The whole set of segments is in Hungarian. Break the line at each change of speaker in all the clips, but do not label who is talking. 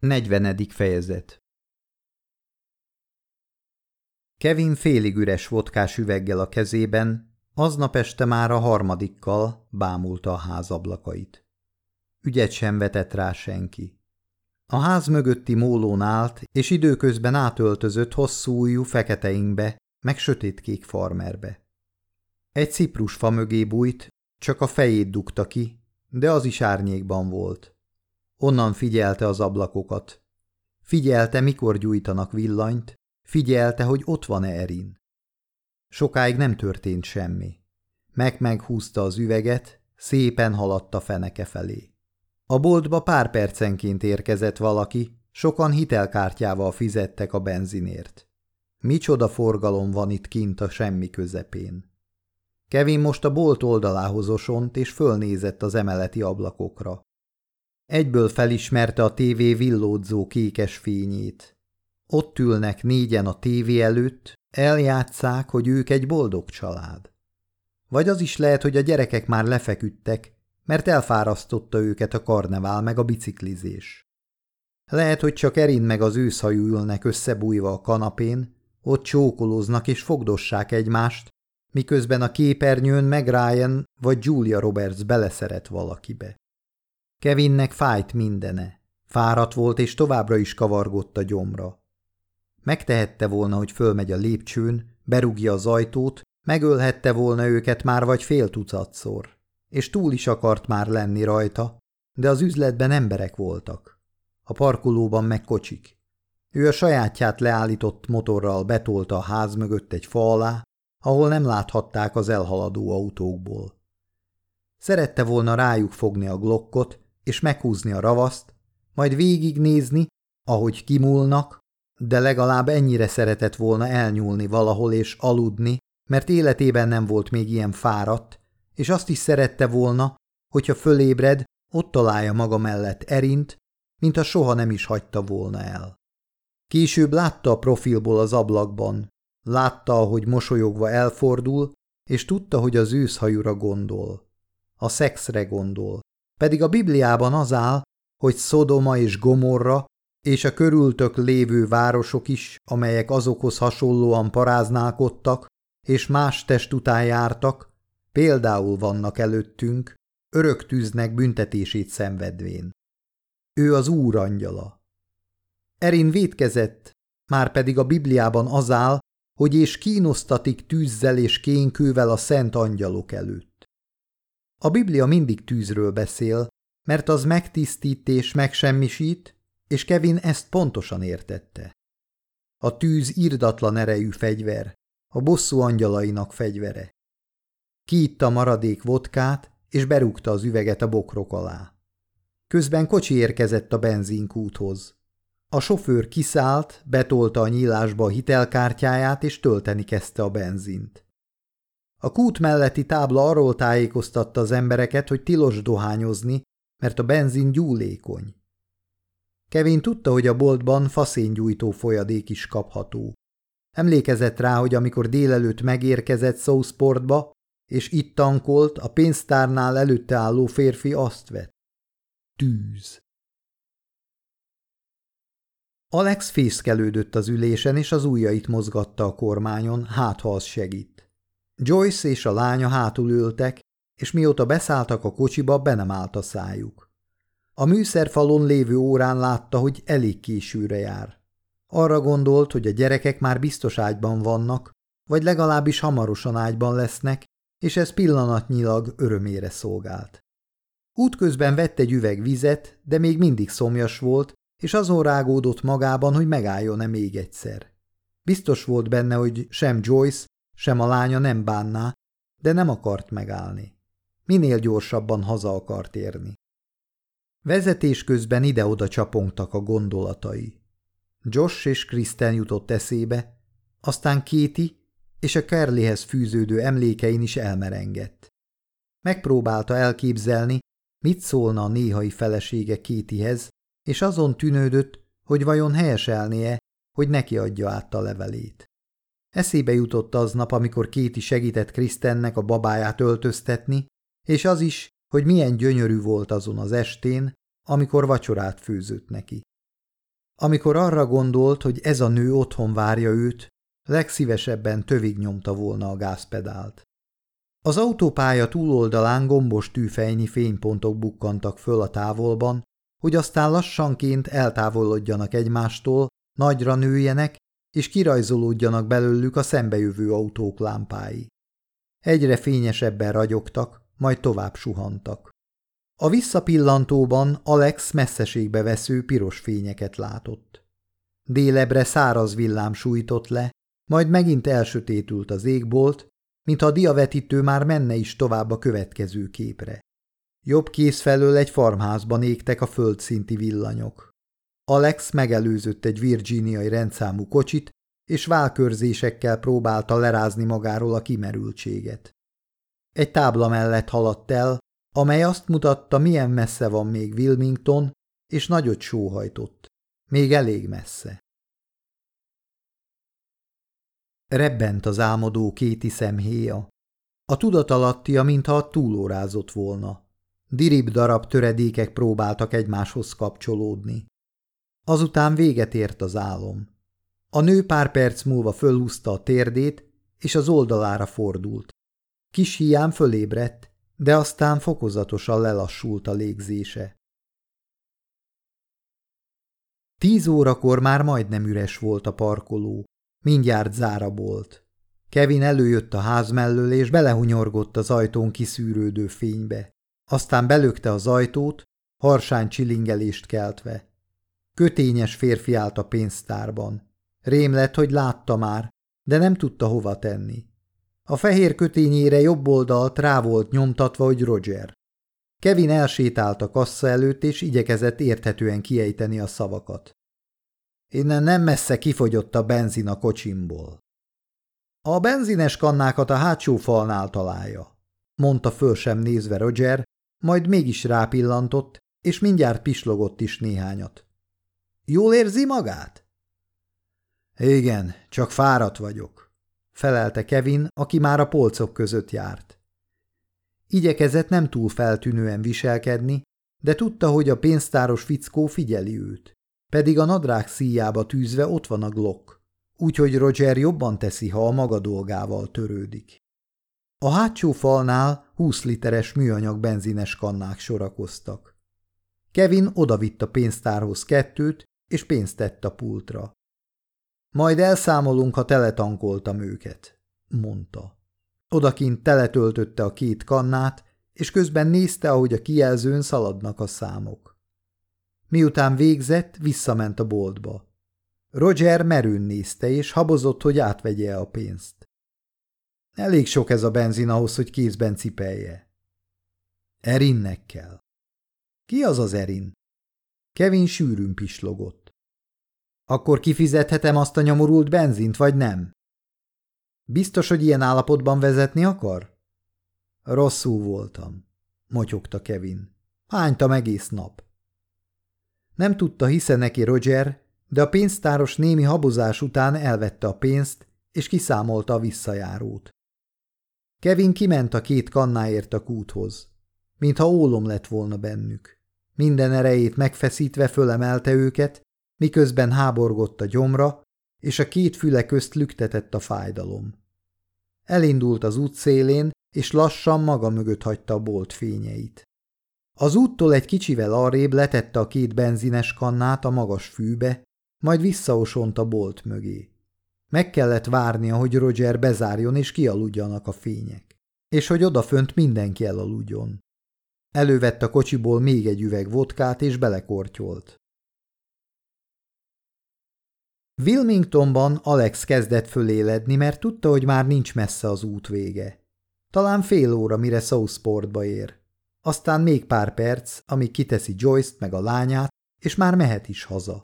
40. fejezet Kevin félig üres vodkás üveggel a kezében, aznap este már a harmadikkal bámulta a ház ablakait. Ügyet sem vetett rá senki. A ház mögötti mólón állt, és időközben átöltözött hosszú ujjú fekete ingbe, meg sötétkék farmerbe. Egy ciprusfa mögé bújt, csak a fejét dugta ki, de az is árnyékban volt. Onnan figyelte az ablakokat. Figyelte, mikor gyújtanak villanyt, figyelte, hogy ott van-e Erin. Sokáig nem történt semmi. Meg-meghúzta az üveget, szépen haladt a feneke felé. A boltba pár percenként érkezett valaki, sokan hitelkártyával fizettek a benzinért. Micsoda forgalom van itt kint a semmi közepén. Kevin most a bolt oldalához osont, és fölnézett az emeleti ablakokra. Egyből felismerte a tévé villódzó kékes fényét. Ott ülnek négyen a tévé előtt, eljátszák, hogy ők egy boldog család. Vagy az is lehet, hogy a gyerekek már lefeküdtek, mert elfárasztotta őket a karnevál meg a biciklizés. Lehet, hogy csak Erin meg az őszhajú ülnek összebújva a kanapén, ott csókolóznak és fogdossák egymást, miközben a képernyőn meg Ryan vagy Julia Roberts beleszeret valakibe. Kevinnek fájt mindene. Fáradt volt, és továbbra is kavargott a gyomra. Megtehette volna, hogy fölmegy a lépcsőn, berúgja az ajtót, megölhette volna őket már vagy fél tucatszor, és túl is akart már lenni rajta, de az üzletben emberek voltak. A parkolóban meg kocsik. Ő a sajátját leállított motorral betolta a ház mögött egy fa alá, ahol nem láthatták az elhaladó autókból. Szerette volna rájuk fogni a glokkot, és meghúzni a ravaszt, majd végignézni, ahogy kimúlnak, de legalább ennyire szeretett volna elnyúlni valahol és aludni, mert életében nem volt még ilyen fáradt, és azt is szerette volna, hogyha fölébred, ott találja maga mellett Erint, mint a soha nem is hagyta volna el. Később látta a profilból az ablakban, látta, ahogy mosolyogva elfordul, és tudta, hogy az őszhajúra gondol. A szexre gondol. Pedig a Bibliában az áll, hogy Szodoma és Gomorra és a körültök lévő városok is, amelyek azokhoz hasonlóan paráználkodtak, és más test után jártak, például vannak előttünk, örök tűznek büntetését szenvedvén. Ő az úr angyala. Erin védkezett, már pedig a Bibliában az áll, hogy és kínosztatik tűzzel és kénkővel a szent angyalok előtt. A Biblia mindig tűzről beszél, mert az megtisztít és megsemmisít, és Kevin ezt pontosan értette. A tűz irdatlan erejű fegyver, a bosszú angyalainak fegyvere. Kiitta maradék vodkát, és berúgta az üveget a bokrok alá. Közben kocsi érkezett a benzinkúthoz. A sofőr kiszállt, betolta a nyílásba a hitelkártyáját, és tölteni kezdte a benzint. A kút melletti tábla arról tájékoztatta az embereket, hogy tilos dohányozni, mert a benzin gyúlékony. Kevin tudta, hogy a boltban faszéngyújtó folyadék is kapható. Emlékezett rá, hogy amikor délelőtt megérkezett Southportba, és itt tankolt, a pénztárnál előtte álló férfi azt vett. Tűz. Alex fészkelődött az ülésen, és az ujjait mozgatta a kormányon, hát ha az segít. Joyce és a lánya hátul ültek, és mióta beszálltak a kocsiba, be nem állt a szájuk. A műszerfalon lévő órán látta, hogy elég későre jár. Arra gondolt, hogy a gyerekek már biztos ágyban vannak, vagy legalábbis hamarosan ágyban lesznek, és ez pillanatnyilag örömére szolgált. Útközben vett egy üveg vizet, de még mindig szomjas volt, és azon rágódott magában, hogy megálljon-e még egyszer. Biztos volt benne, hogy sem Joyce, sem a lánya nem bánná, de nem akart megállni. Minél gyorsabban haza akart érni. Vezetés közben ide-oda csapongtak a gondolatai. Josh és Kristen jutott eszébe, aztán Kéti és a Kerlihez fűződő emlékein is elmerengett. Megpróbálta elképzelni, mit szólna a néhai felesége Kétihez, és azon tűnődött, hogy vajon helyeselnie, hogy neki adja át a levelét. Eszébe jutott aznap, amikor Kéti segített Krisztennek a babáját öltöztetni, és az is, hogy milyen gyönyörű volt azon az estén, amikor vacsorát főzött neki. Amikor arra gondolt, hogy ez a nő otthon várja őt, legszívesebben tövig nyomta volna a gázpedált. Az autópálya túloldalán gombos tűfejnyi fénypontok bukkantak föl a távolban, hogy aztán lassanként eltávolodjanak egymástól, nagyra nőjenek, és kirajzolódjanak belőlük a szembejövő autók lámpái. Egyre fényesebben ragyogtak, majd tovább suhantak. A visszapillantóban Alex messzeségbe vesző piros fényeket látott. Délebre száraz villám sújtott le, majd megint elsötétült az égbolt, mintha a diavetítő már menne is tovább a következő képre. Jobb kész felől egy farmházban égtek a földszinti villanyok. Alex megelőzött egy virginiai rendszámú kocsit, és válkörzésekkel próbálta lerázni magáról a kimerültséget. Egy tábla mellett haladt el, amely azt mutatta, milyen messze van még Wilmington, és nagyot sóhajtott. Még elég messze. Rebbent az álmodó kéti szemhéja. A tudatalattia, mintha túlórázott volna. Dirib darab töredékek próbáltak egymáshoz kapcsolódni. Azután véget ért az álom. A nő pár perc múlva fölhúzta a térdét, és az oldalára fordult. Kis hián fölébredt, de aztán fokozatosan lelassult a légzése. Tíz órakor már majdnem üres volt a parkoló. Mindjárt zára volt. Kevin előjött a ház mellől, és belehunyorgott az ajtón kiszűrődő fénybe. Aztán belökte az ajtót, harsány csilingelést keltve. Kötényes férfi állt a pénztárban. Rém lett, hogy látta már, de nem tudta hova tenni. A fehér kötényére jobb oldalt rá volt nyomtatva, hogy Roger. Kevin elsétált a kassa előtt, és igyekezett érthetően kiejteni a szavakat. Innen nem messze kifogyott a benzin a kocsimból. A benzines kannákat a hátsó falnál találja, mondta föl sem nézve Roger, majd mégis rápillantott, és mindjárt pislogott is néhányat. Jól érzi magát? Igen, csak fáradt vagyok, felelte Kevin, aki már a polcok között járt. Igyekezett nem túl feltűnően viselkedni, de tudta, hogy a pénztáros fickó figyeli őt. Pedig a nadrág szíjába tűzve ott van a Glock, úgyhogy Roger jobban teszi, ha a maga dolgával törődik. A hátsó falnál 20 literes műanyag benzines kannák sorakoztak. Kevin odavitt a pénztárhoz kettőt, és pénzt tett a pultra. Majd elszámolunk, ha teletankoltam őket, mondta. Odakint teletöltötte a két kannát, és közben nézte, ahogy a kijelzőn szaladnak a számok. Miután végzett, visszament a boltba. Roger merőn nézte, és habozott, hogy átvegye a pénzt. Elég sok ez a benzin ahhoz, hogy kézben cipelje. Erinnek kell. Ki az az Erin? Kevin sűrűn pislogott. Akkor kifizethetem azt a nyomorult benzint, vagy nem? Biztos, hogy ilyen állapotban vezetni akar? Rosszul voltam, motyogta Kevin. Hánytam egész nap. Nem tudta, hisze neki Roger, de a pénztáros némi habozás után elvette a pénzt, és kiszámolta a visszajárót. Kevin kiment a két kannáért a kúthoz, mintha ólom lett volna bennük. Minden erejét megfeszítve fölemelte őket, miközben háborgott a gyomra, és a két füle közt lüktetett a fájdalom. Elindult az út szélén, és lassan maga mögött hagyta a bolt fényeit. Az úttól egy kicsivel arrébb letette a két benzines kannát a magas fűbe, majd visszaosont a bolt mögé. Meg kellett várnia, hogy Roger bezárjon és kialudjanak a fények, és hogy odafönt mindenki elaludjon. Elővett a kocsiból még egy üveg vodkát és belekortyolt. Wilmingtonban Alex kezdett föléledni, mert tudta, hogy már nincs messze az út vége. Talán fél óra, mire Southportba ér. Aztán még pár perc, amíg kiteszi Joyce-t meg a lányát, és már mehet is haza.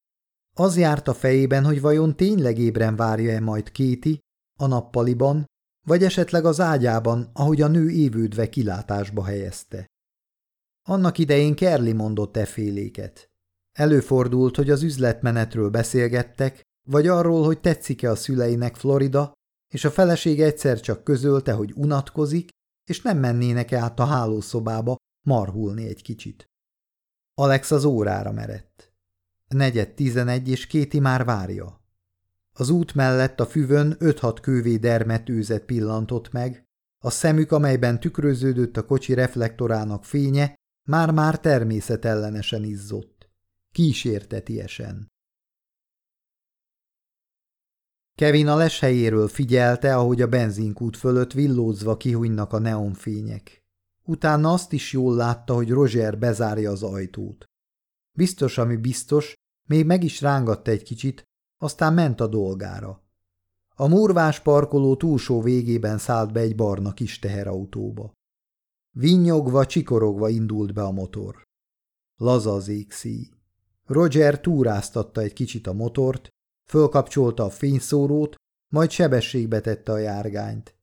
Az járt a fejében, hogy vajon tényleg ébren várja-e majd Kéti, a nappaliban, vagy esetleg az ágyában, ahogy a nő évődve kilátásba helyezte. Annak idején Kerli mondott eféléket. Előfordult, hogy az üzletmenetről beszélgettek, vagy arról, hogy tetszik-e a szüleinek Florida, és a feleség egyszer csak közölte, hogy unatkozik, és nem mennének át a hálószobába marhulni egy kicsit. Alex az órára merett. negyed tizenegy, és Kéti már várja. Az út mellett a füvön öt-hat kővé dermet pillantott meg, a szemük, amelyben tükröződött a kocsi reflektorának fénye, már-már természetellenesen izzott. Kísértetiesen. Kevin a leshelyéről figyelte, ahogy a benzinkút fölött villózva kihújnak a neonfények. Utána azt is jól látta, hogy Roger bezárja az ajtót. Biztos, ami biztos, még meg is rángatta egy kicsit, aztán ment a dolgára. A murvás parkoló túlsó végében szállt be egy barna kis teherautóba. Vinnyogva, csikorogva indult be a motor. Laza az égszíj. Roger túráztatta egy kicsit a motort, fölkapcsolta a fényszórót, majd sebességbe tette a járgányt.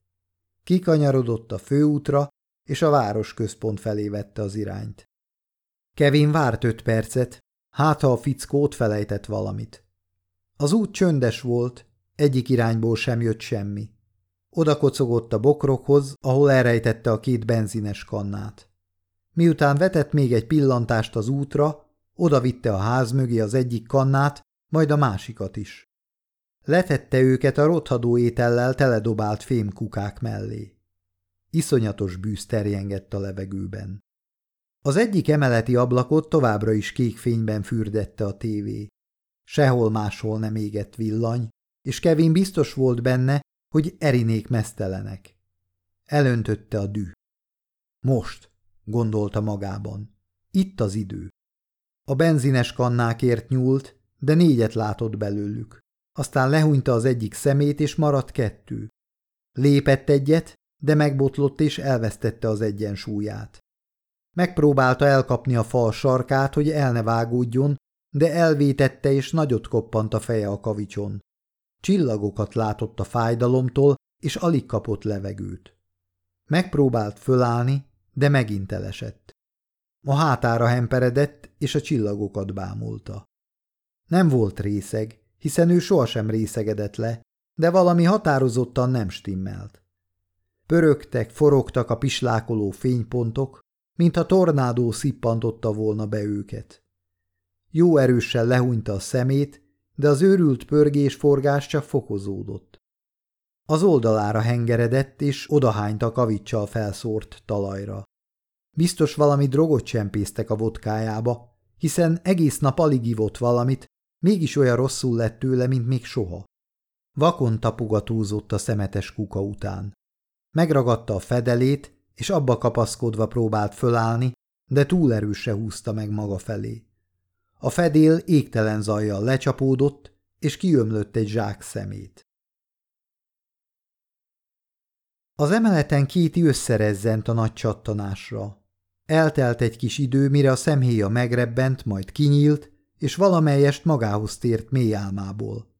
Kikanyarodott a főútra, és a városközpont felé vette az irányt. Kevin várt öt percet, hát ha a fickót felejtett valamit. Az út csöndes volt, egyik irányból sem jött semmi. Oda kocogott a bokrokhoz, ahol elrejtette a két benzines kannát. Miután vetett még egy pillantást az útra, oda vitte a ház mögé az egyik kannát, majd a másikat is. Letette őket a rothadó étellel teledobált fémkukák mellé. Iszonyatos bűz terjengett a levegőben. Az egyik emeleti ablakot továbbra is kék fényben fürdette a tévé. Sehol máshol nem égett villany, és Kevin biztos volt benne, hogy erinék mesztelenek. Elöntötte a dű. Most, gondolta magában. Itt az idő. A benzines kannákért nyúlt, de négyet látott belőlük. Aztán lehúnyta az egyik szemét, és maradt kettő. Lépett egyet, de megbotlott és elvesztette az egyensúlyát. Megpróbálta elkapni a fal sarkát, hogy el ne vágódjon, de elvétette és nagyot koppant a feje a kavicson. Csillagokat látott a fájdalomtól, és alig kapott levegőt. Megpróbált fölállni, de megint elesett. A hátára hemperedett, és a csillagokat bámulta. Nem volt részeg, hiszen ő sohasem részegedett le, de valami határozottan nem stimmelt. Pörögtek, forogtak a pislákoló fénypontok, mintha tornádó szippantotta volna be őket. Jó erőssel lehúnyta a szemét, de az őrült pörgés-forgás csak fokozódott. Az oldalára hengeredett, és odahányt a kavicsal felszórt talajra. Biztos valami drogot csempésztek a vodkájába, hiszen egész nap alig ivott valamit, mégis olyan rosszul lett tőle, mint még soha. Vakon tapogatózott a szemetes kuka után. Megragadta a fedelét, és abba kapaszkodva próbált fölállni, de túl erőse húzta meg maga felé. A fedél égtelen zajjal lecsapódott, és kiömlött egy zsák szemét. Az emeleten Kéti összerezzent a nagy csattanásra. Eltelt egy kis idő, mire a szemhéja megrebbent, majd kinyílt, és valamelyest magához tért mély álmából.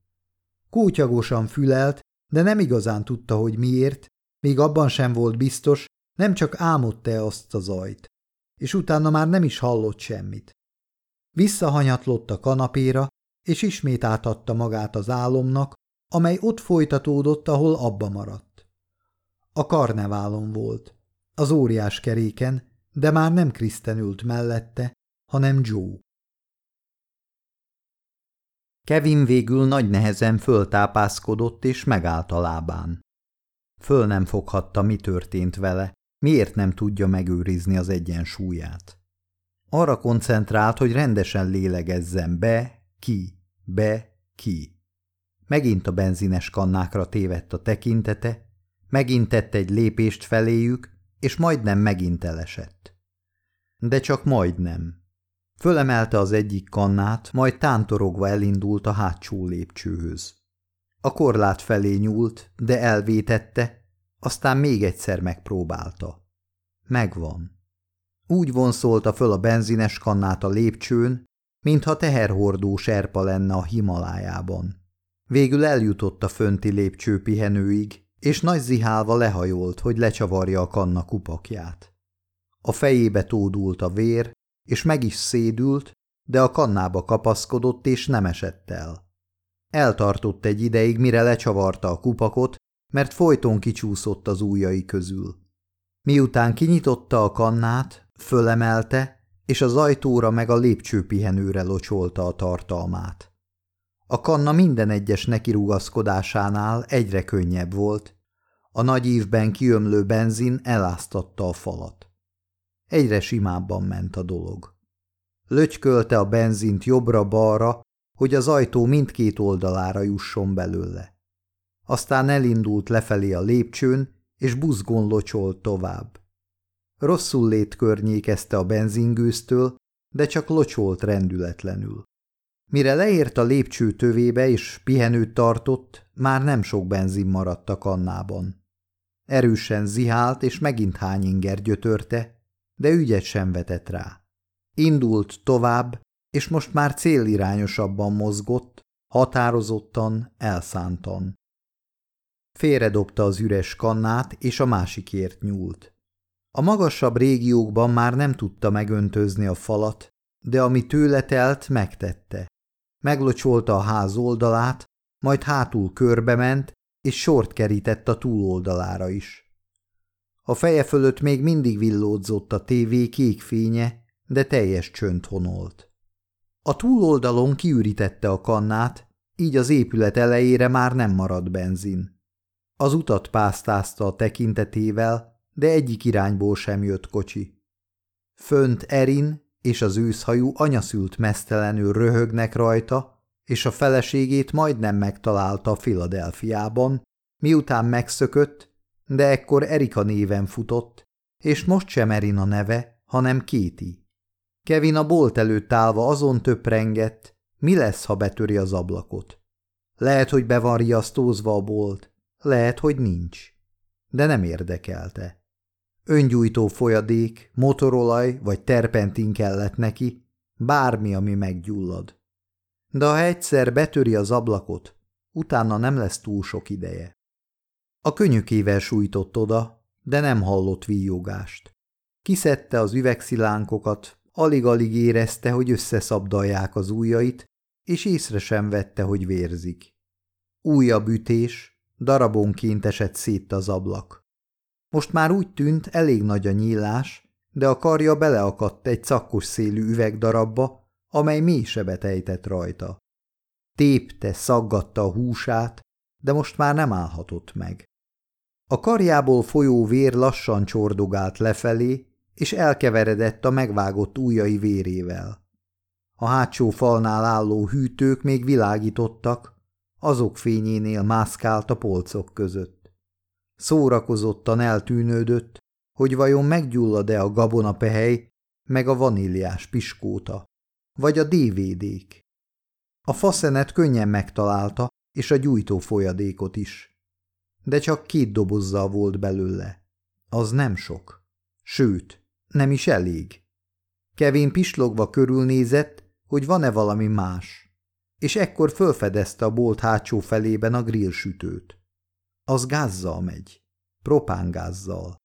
Kótyagosan fülelt, de nem igazán tudta, hogy miért, még abban sem volt biztos, nem csak álmodta-e azt a zajt, és utána már nem is hallott semmit. Visszahanyatlott a kanapéra, és ismét átadta magát az álomnak, amely ott folytatódott, ahol abba maradt. A karneválon volt, az óriás keréken, de már nem Kristen ült mellette, hanem Joe. Kevin végül nagy nehezen föltápászkodott és megállt a lábán. Föl nem foghatta, mi történt vele, miért nem tudja megőrizni az egyensúlyát. Arra koncentrált, hogy rendesen lélegezzen be, ki, be, ki. Megint a benzines kannákra tévedt a tekintete, megint tett egy lépést feléjük, és majdnem megint elesett. De csak majdnem. Fölemelte az egyik kannát, majd tántorogva elindult a hátsó lépcsőhöz. A korlát felé nyúlt, de elvétette, aztán még egyszer megpróbálta. Megvan. Úgy vonszolta föl a benzines kannát a lépcsőn, mintha teherhordó serpa lenne a Himalájában. Végül eljutott a fönti lépcső pihenőig, és nagy zihálva lehajolt, hogy lecsavarja a kanna kupakját. A fejébe tódult a vér, és meg is szédült, de a kannába kapaszkodott, és nem esett el. Eltartott egy ideig, mire lecsavarta a kupakot, mert folyton kicsúszott az ujjai közül. Miután kinyitotta a kannát, fölemelte, és az ajtóra meg a lépcsőpihenőre locsolta a tartalmát. A kanna minden egyes nekirugaszkodásánál egyre könnyebb volt, a nagy ívben kiömlő benzin eláztatta a falat. Egyre simábban ment a dolog. Lötykölte a benzint jobbra-balra, hogy az ajtó mindkét oldalára jusson belőle. Aztán elindult lefelé a lépcsőn, és buzgón locsolt tovább. Rosszul lét környékezte a benzingőztől, de csak locsolt rendületlenül. Mire leért a lépcső tövébe és pihenőt tartott, már nem sok benzin maradt a kannában. Erősen zihált, és megint hány gyötörte, de ügyet sem vetett rá. Indult tovább, és most már célirányosabban mozgott, határozottan, elszántan. Félredobta az üres kannát, és a másikért nyúlt. A magasabb régiókban már nem tudta megöntözni a falat, de ami tőle telt, megtette. Meglocsolta a ház oldalát, majd hátul körbement, és sort kerített a túloldalára is. A feje fölött még mindig villódzott a tévé kék fénye, de teljes csönd honolt. A túloldalon kiürítette a kannát, így az épület elejére már nem maradt benzin. Az utat pásztázta a tekintetével, de egyik irányból sem jött kocsi. Fönt Erin és az őszhajú anyaszült mesztelenül röhögnek rajta, és a feleségét majdnem megtalálta Filadelfiában, miután megszökött, de ekkor Erika néven futott, és most sem Erin a neve, hanem Kéti. Kevin a bolt előtt állva azon töprengett, mi lesz, ha betöri az ablakot. Lehet, hogy be van riasztózva a bolt, lehet, hogy nincs. De nem érdekelte. Öngyújtó folyadék, motorolaj vagy terpentin kellett neki, bármi, ami meggyullad. De ha egyszer betöri az ablakot, utána nem lesz túl sok ideje. A könyökével sújtott oda, de nem hallott víjogást. Kiszedte az üvegszilánkokat, alig-alig érezte, hogy összeszabdalják az ujjait, és észre sem vette, hogy vérzik. Újabb ütés, darabonként esett szét az ablak. Most már úgy tűnt, elég nagy a nyílás, de a karja beleakadt egy cakkos szélű üvegdarabba, amely mély sebet ejtett rajta. Tépte, szaggatta a húsát, de most már nem állhatott meg. A karjából folyó vér lassan csordogált lefelé, és elkeveredett a megvágott ujjai vérével. A hátsó falnál álló hűtők még világítottak, azok fényénél mászkált a polcok között. Szórakozottan eltűnődött, hogy vajon meggyullad-e a gabonapehely, meg a vaníliás piskóta, vagy a DVD-k. A faszenet könnyen megtalálta, és a gyújtó folyadékot is. De csak két dobozzal volt belőle. Az nem sok. Sőt, nem is elég. Kevin pislogva körülnézett, hogy van-e valami más, és ekkor fölfedezte a bolt hátsó felében a grillsütőt. Az gázzal megy, propángázzal.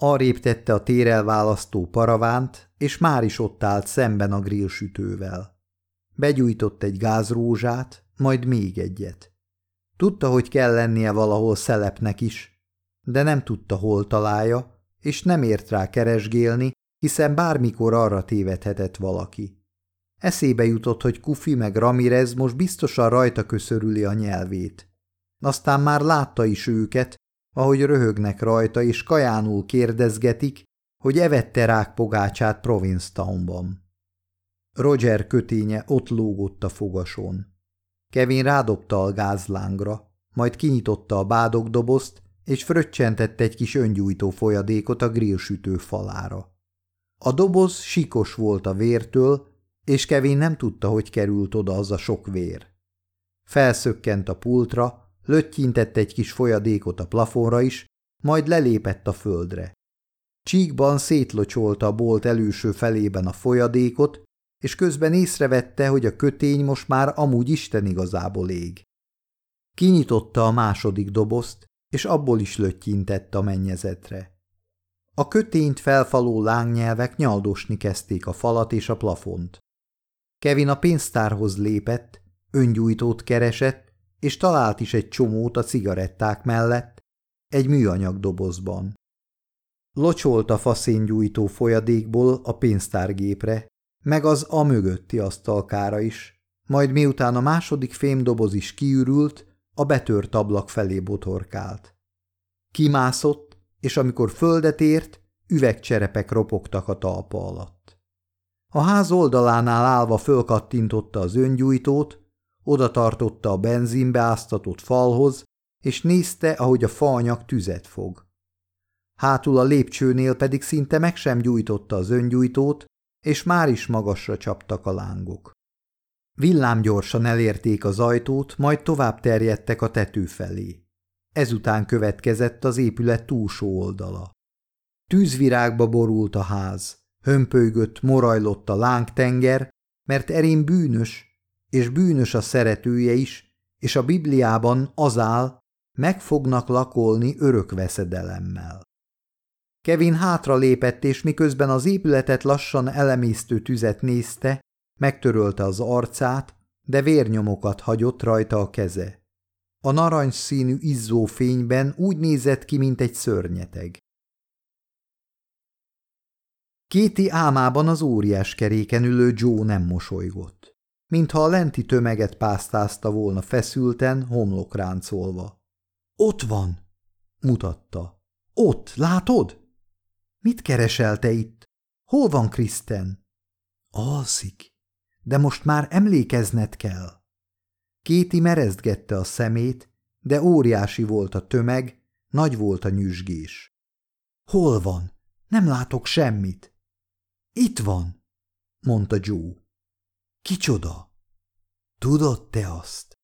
Arrébb tette a térelválasztó paravánt, és már is ott állt szemben a grillsütővel. Begyújtott egy gázrózsát, majd még egyet. Tudta, hogy kell lennie valahol szelepnek is, de nem tudta, hol találja, és nem ért rá keresgélni, hiszen bármikor arra tévedhetett valaki. Eszébe jutott, hogy Kufi meg Ramirez most biztosan rajta köszörüli a nyelvét. Aztán már látta is őket, ahogy röhögnek rajta, és kajánul kérdezgetik, hogy evette rák pogácsát Provincetownban. Roger köténye ott lógott a fogason. Kevin rádobta a gázlángra, majd kinyitotta a bádogdobozt, és fröccsentett egy kis öngyújtó folyadékot a grillsütő falára. A doboz sikos volt a vértől, és Kevin nem tudta, hogy került oda az a sok vér. Felszökkent a pultra, löttyintett egy kis folyadékot a plafonra is, majd lelépett a földre. Csíkban szétlocsolta a bolt előső felében a folyadékot, és közben észrevette, hogy a kötény most már amúgy Isten igazából ég. Kinyitotta a második dobozt, és abból is löttyintett a mennyezetre. A kötényt felfaló lángnyelvek nyaldosni kezdték a falat és a plafont. Kevin a pénztárhoz lépett, öngyújtót keresett, és talált is egy csomót a cigaretták mellett, egy műanyag dobozban. Locsolt a faszéngyújtó folyadékból a pénztárgépre, meg az a mögötti asztalkára is, majd miután a második fémdoboz is kiürült, a betört ablak felé botorkált. Kimászott, és amikor földet ért, üvegcserepek ropogtak a talpa alatt. A ház oldalánál állva fölkattintotta az öngyújtót, oda tartotta a benzinbe áztatott falhoz, és nézte, ahogy a faanyag tüzet fog. Hátul a lépcsőnél pedig szinte meg sem gyújtotta az öngyújtót, és már is magasra csaptak a lángok. Villám gyorsan elérték az ajtót, majd tovább terjedtek a tető felé. Ezután következett az épület túlsó oldala. Tűzvirágba borult a ház, hömpölygött, morajlott a lángtenger, mert Erin bűnös, és bűnös a szeretője is, és a Bibliában az áll, meg fognak lakolni örök veszedelemmel. Kevin hátra lépett, és miközben az épületet lassan elemésztő tüzet nézte, megtörölte az arcát, de vérnyomokat hagyott rajta a keze. A narancsszínű izzó fényben úgy nézett ki, mint egy szörnyeteg. Kéti álmában az óriás keréken ülő Joe nem mosolygott, mintha a lenti tömeget pásztázta volna feszülten, homlokráncolva. – Ott van! – mutatta. – Ott, látod? – Mit keresel te itt? Hol van Kristen? – Alszik, de most már emlékezned kell. Kéti merezdgette a szemét, de óriási volt a tömeg, nagy volt a nyüzsgés. – Hol van? Nem látok semmit. Itt van, mondta Joe. Kicsoda? Tudod te azt?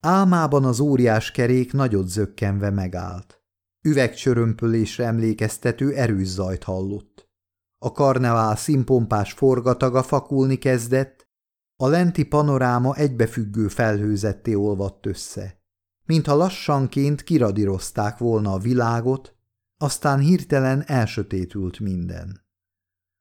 Álmában az óriás kerék nagyot zökkenve megállt. Üvegcsörömpölésre emlékeztető erős zajt hallott. A karnevál színpompás forgataga fakulni kezdett, a lenti panoráma egybefüggő felhőzetté olvadt össze. Mintha lassanként kiradírozták volna a világot, aztán hirtelen elsötétült minden.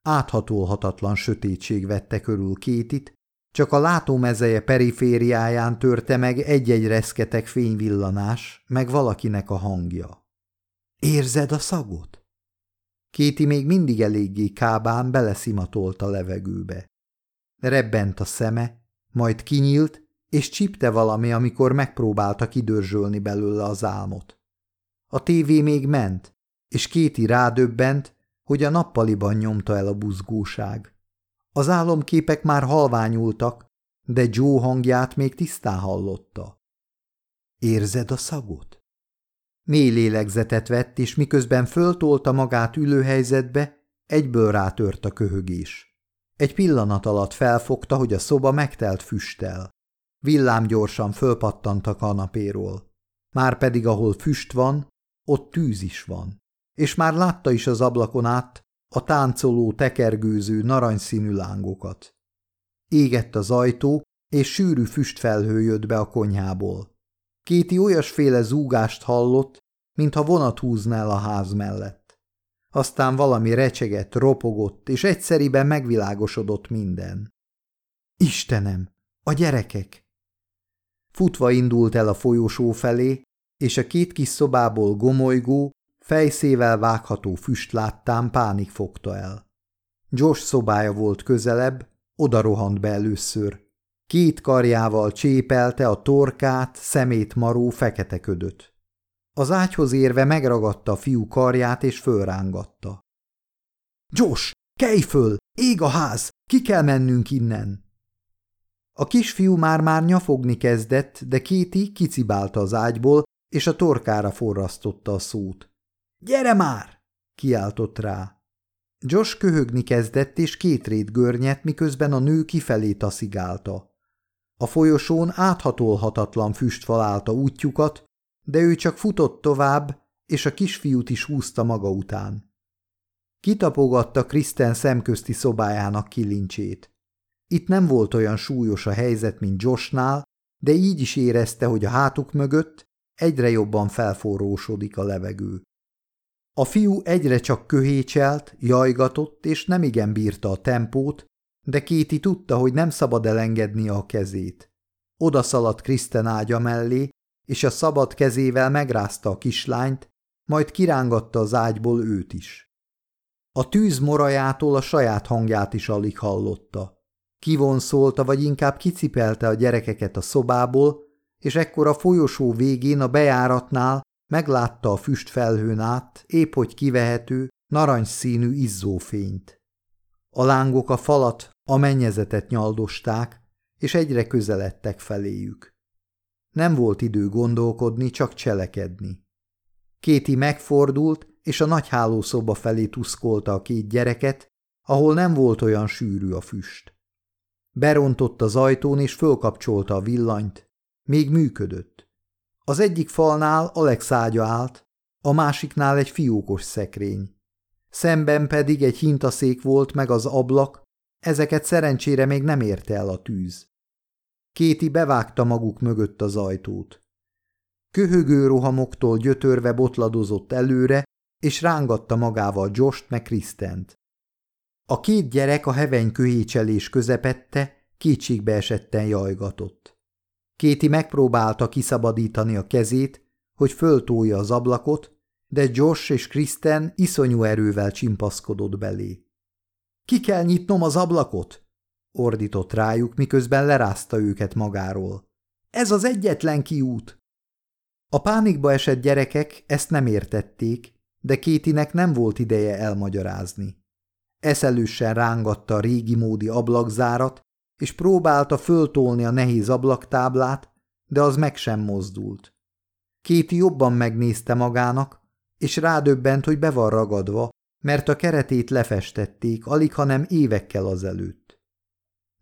Áthatolhatatlan sötétség vette körül Kétit, csak a látómezeje perifériáján törte meg egy-egy reszketek fényvillanás, meg valakinek a hangja. Érzed a szagot? Kéti még mindig eléggé kábán beleszimatolt a levegőbe. Rebbent a szeme, majd kinyílt, és csipte valami, amikor megpróbálta kidörzsölni belőle az álmot. A tévé még ment, és Kéti rádöbbent, hogy a nappaliban nyomta el a buzgóság. Az álomképek már halványultak, de Joe hangját még tisztán hallotta. Érzed a szagot? Mély lélegzetet vett, és miközben föltolta magát ülőhelyzetbe, egyből rátört a köhögés. Egy pillanat alatt felfogta, hogy a szoba megtelt füsttel. Villám gyorsan fölpattant a kanapéról. Márpedig ahol füst van, ott tűz is van és már látta is az ablakon át a táncoló, tekergőző, narancsszínű lángokat. Égett az ajtó, és sűrű füstfelhő jött be a konyhából. Kéti olyasféle zúgást hallott, mintha vonat húzna a ház mellett. Aztán valami recsegett, ropogott, és egyszeriben megvilágosodott minden. Istenem, a gyerekek! Futva indult el a folyosó felé, és a két kis szobából gomolygó, Fejszével vágható füst láttán pánik fogta el. Josh szobája volt közelebb, oda rohant be először. Két karjával csépelte a torkát, szemét maró fekete ködöt. Az ágyhoz érve megragadta a fiú karját és fölrángatta. – Josh, kelj föl! Ég a ház! Ki kell mennünk innen! A kisfiú már-már nyafogni kezdett, de Kéti kicibálta az ágyból, és a torkára forrasztotta a szót. Gyere már! kiáltott rá. Josh köhögni kezdett, és két rét görnyet, miközben a nő kifelé taszigálta. A folyosón áthatolhatatlan füstfal állta útjukat, de ő csak futott tovább, és a kisfiút is húzta maga után. Kitapogatta Kristen szemközti szobájának kilincsét. Itt nem volt olyan súlyos a helyzet, mint Joshnál, de így is érezte, hogy a hátuk mögött egyre jobban felforrósodik a levegő. A fiú egyre csak köhécselt, jajgatott, és nemigen bírta a tempót, de Kéti tudta, hogy nem szabad elengednie a kezét. Oda szaladt Kristen ágya mellé, és a szabad kezével megrázta a kislányt, majd kirángatta az ágyból őt is. A tűz morajától a saját hangját is alig hallotta. Kivonszolta, vagy inkább kicipelte a gyerekeket a szobából, és ekkor a folyosó végén a bejáratnál meglátta a füstfelhőn át, épp hogy kivehető, narancsszínű izzófényt. A lángok a falat, a mennyezetet nyaldosták, és egyre közeledtek feléjük. Nem volt idő gondolkodni, csak cselekedni. Kéti megfordult, és a nagy hálószoba felé tuszkolta a két gyereket, ahol nem volt olyan sűrű a füst. Berontott az ajtón, és fölkapcsolta a villanyt. Még működött. Az egyik falnál Alex ágya állt, a másiknál egy fiókos szekrény. Szemben pedig egy hintaszék volt meg az ablak, ezeket szerencsére még nem érte el a tűz. Kéti bevágta maguk mögött az ajtót. Köhögő rohamoktól gyötörve botladozott előre, és rángatta magával Jost meg Krisztent. A két gyerek a heveny köhécselés közepette kétségbe esetten jajgatott. Kéti megpróbálta kiszabadítani a kezét, hogy föltólja az ablakot, de Josh és Kristen iszonyú erővel csimpaszkodott belé. – Ki kell nyitnom az ablakot? – ordított rájuk, miközben lerázta őket magáról. – Ez az egyetlen kiút! A pánikba esett gyerekek ezt nem értették, de Kétinek nem volt ideje elmagyarázni. Eszelősen rángatta a régi módi ablakzárat, és próbálta föltolni a nehéz ablaktáblát, de az meg sem mozdult. Kéti jobban megnézte magának, és rádöbbent, hogy be van ragadva, mert a keretét lefestették, alig hanem évekkel azelőtt.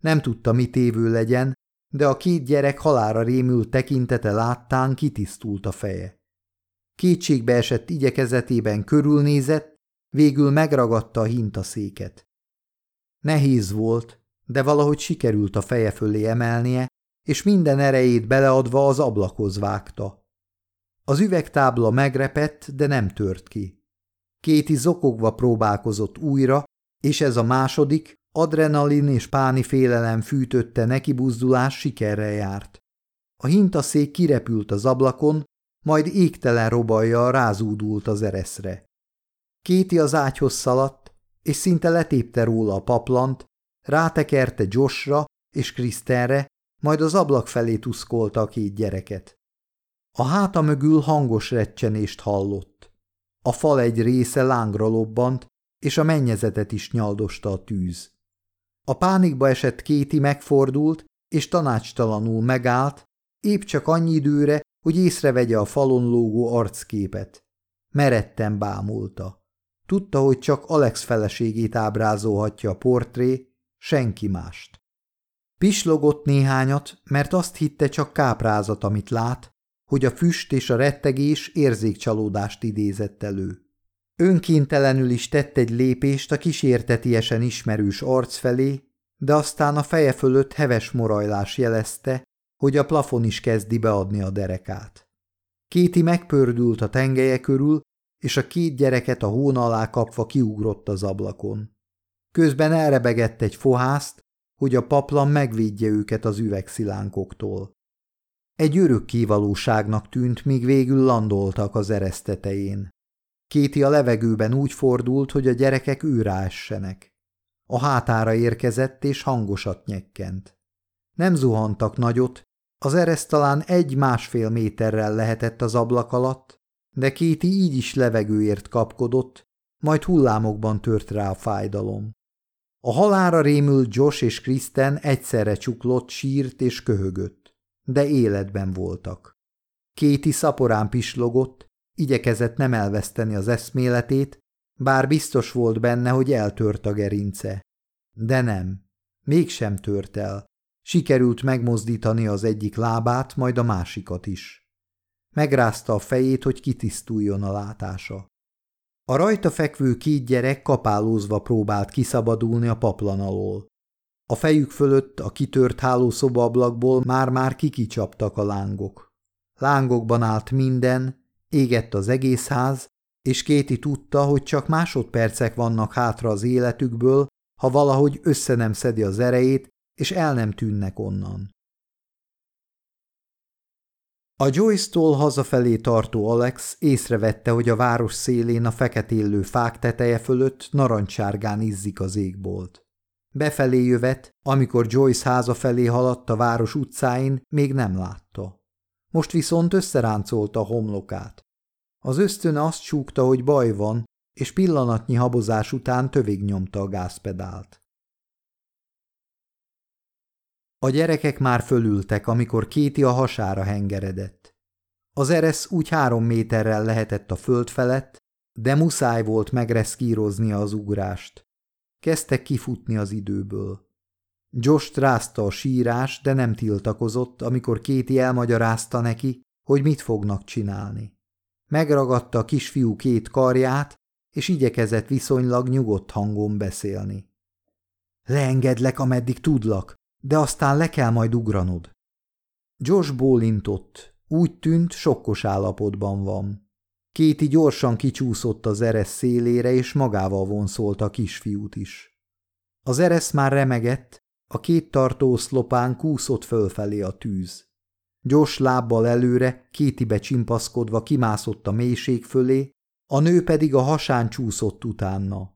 Nem tudta, mit évő legyen, de a két gyerek halára rémült tekintete láttán kitisztult a feje. Kétségbe esett igyekezetében körülnézett, végül megragadta a hintaszéket. Nehéz volt, de valahogy sikerült a feje fölé emelnie, és minden erejét beleadva az ablakhoz vágta. Az üvegtábla megrepett, de nem tört ki. Kéti zokogva próbálkozott újra, és ez a második, adrenalin és páni félelem fűtötte neki buzdulás sikerre járt. A hintaszék kirepült az ablakon, majd égtelen robajjal rázúdult az ereszre. Kéti az ágyhoz szaladt, és szinte letépte róla a paplant, rátekerte Joshra és Krisztenre, majd az ablak felé tuszkolta a két gyereket. A háta mögül hangos recsenést hallott. A fal egy része lángra lobbant, és a mennyezetet is nyaldosta a tűz. A pánikba esett Kéti megfordult, és tanácstalanul megállt, épp csak annyi időre, hogy észrevegye a falon lógó arcképet. Meretten bámulta. Tudta, hogy csak Alex feleségét ábrázolhatja a portré, senki mást. Pislogott néhányat, mert azt hitte csak káprázat, amit lát, hogy a füst és a rettegés érzékcsalódást idézett elő. Önkéntelenül is tett egy lépést a kísértetiesen ismerős arc felé, de aztán a feje fölött heves morajlás jelezte, hogy a plafon is kezdi beadni a derekát. Kéti megpördült a tengelye körül, és a két gyereket a hón alá kapva kiugrott az ablakon. Közben elrebegett egy fohászt, hogy a paplan megvédje őket az üvegszilánkoktól. Egy örök kivalóságnak tűnt, míg végül landoltak az eresztetején. Kéti a levegőben úgy fordult, hogy a gyerekek őrá essenek. A hátára érkezett, és hangosat nyekkent. Nem zuhantak nagyot, az ereszt talán egy-másfél méterrel lehetett az ablak alatt, de Kéti így is levegőért kapkodott, majd hullámokban tört rá a fájdalom. A halára rémült Josh és Kristen egyszerre csuklott, sírt és köhögött, de életben voltak. Kéti szaporán pislogott, igyekezett nem elveszteni az eszméletét, bár biztos volt benne, hogy eltört a gerince. De nem, mégsem tört el. Sikerült megmozdítani az egyik lábát, majd a másikat is. Megrázta a fejét, hogy kitisztuljon a látása. A rajta fekvő két gyerek kapálózva próbált kiszabadulni a paplan alól. A fejük fölött a kitört hálószobaablakból már-már kikicsaptak a lángok. Lángokban állt minden, égett az egész ház, és Kéti tudta, hogy csak másodpercek vannak hátra az életükből, ha valahogy össze nem szedi az erejét, és el nem tűnnek onnan. A Joyce-tól hazafelé tartó Alex észrevette, hogy a város szélén a feketélő fák teteje fölött narancsárgán izzik az égbolt. Befelé jövet, amikor Joyce háza felé haladt a város utcáin, még nem látta. Most viszont összeráncolta a homlokát. Az ösztön azt súgta, hogy baj van, és pillanatnyi habozás után tövig nyomta a gázpedált. A gyerekek már fölültek, amikor Kéti a hasára hengeredett. Az eresz úgy három méterrel lehetett a föld felett, de muszáj volt megreszkíroznia az ugrást. Kezdtek kifutni az időből. Josh rázta a sírás, de nem tiltakozott, amikor Kéti elmagyarázta neki, hogy mit fognak csinálni. Megragadta a kisfiú két karját, és igyekezett viszonylag nyugodt hangon beszélni. Leengedlek, ameddig tudlak, de aztán le kell majd ugranod. Josh bólintott, úgy tűnt, sokkos állapotban van. Kéti gyorsan kicsúszott az eresz szélére, és magával vonszolt a kisfiút is. Az eresz már remegett, a két tartószlopán kúszott fölfelé a tűz. Gyors lábbal előre, kétibe csimpaszkodva kimászott a mélység fölé, a nő pedig a hasán csúszott utána.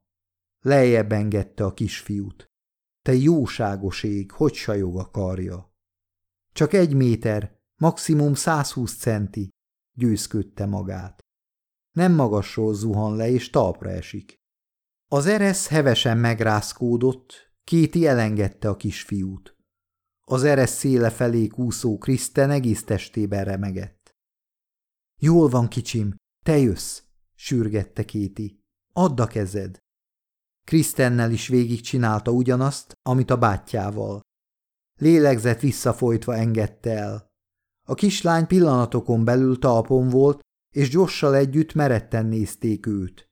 Lejjebb engedte a kisfiút. Te jóságos ég, hogy sajog a karja. Csak egy méter, maximum 120 centi, győzködte magát. Nem magasról zuhan le, és talpra esik. Az eresz hevesen megrázkódott, Kéti elengedte a kisfiút. Az eresz széle felé kúszó Kriszten egész testében remegett. Jól van, kicsim, te jössz, sürgette Kéti. Add a kezed. Krisztennel is végigcsinálta ugyanazt, amit a bátyjával. Lélegzett visszafolytva engedte el. A kislány pillanatokon belül talpon volt, és gyorssal együtt meretten nézték őt.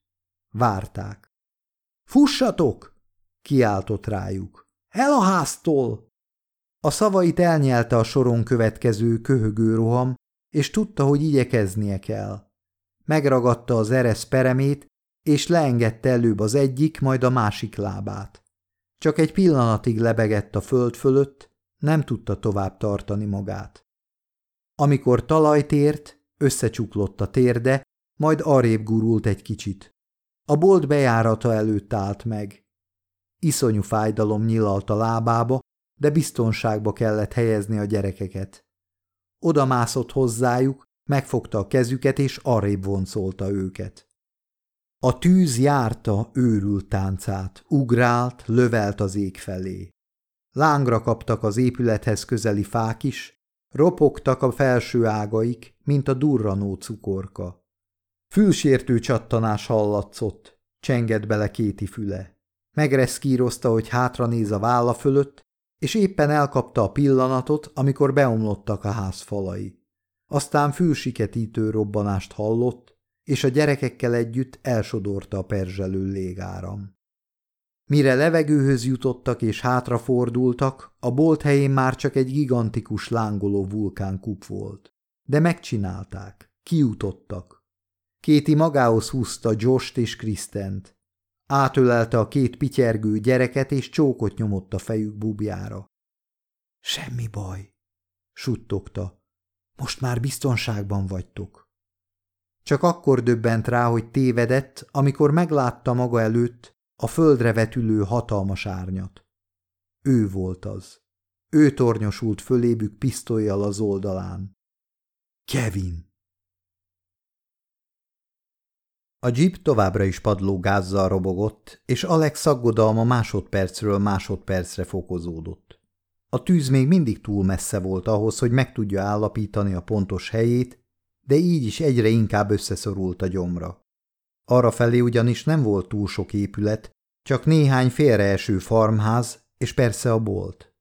Várták. – Fussatok! – kiáltott rájuk. – El a háztól! A szavait elnyelte a soron következő köhögő roham, és tudta, hogy igyekeznie kell. Megragadta az eresz peremét, és leengedte előbb az egyik, majd a másik lábát. Csak egy pillanatig lebegett a föld fölött, nem tudta tovább tartani magát. Amikor talajt ért, összecsuklott a térde, majd arrébb gurult egy kicsit. A bolt bejárata előtt állt meg. Iszonyú fájdalom nyilalt a lábába, de biztonságba kellett helyezni a gyerekeket. Oda mászott hozzájuk, megfogta a kezüket, és arrébb vonszolta őket. A tűz járta őrült táncát, ugrált, lövelt az ég felé. Lángra kaptak az épülethez közeli fák is, ropogtak a felső ágaik, mint a durranó cukorka. Fülsértő csattanás hallatszott, csengett bele kéti füle. Megreszkírozta, hogy hátra néz a válla fölött, és éppen elkapta a pillanatot, amikor beomlottak a ház falai. Aztán fülsiketítő robbanást hallott, és a gyerekekkel együtt elsodorta a perzselő légáram. Mire levegőhöz jutottak és hátrafordultak, a bolt helyén már csak egy gigantikus lángoló vulkánkup volt. De megcsinálták, kijutottak. Kéti magához húzta Jost és Krisztent. Átölelte a két pityergő gyereket, és csókot nyomott a fejük bubjára. Semmi baj, suttogta. Most már biztonságban vagytok. Csak akkor döbbent rá, hogy tévedett, amikor meglátta maga előtt a földre vetülő hatalmas árnyat. Ő volt az. Ő tornyosult fölébük pisztolyjal az oldalán. Kevin! A jeep továbbra is padló gázzal robogott, és Alex aggodalma másodpercről másodpercre fokozódott. A tűz még mindig túl messze volt ahhoz, hogy meg tudja állapítani a pontos helyét, de így is egyre inkább összeszorult a gyomra. Arra felé ugyanis nem volt túl sok épület, csak néhány félreeső farmház, és persze a bolt.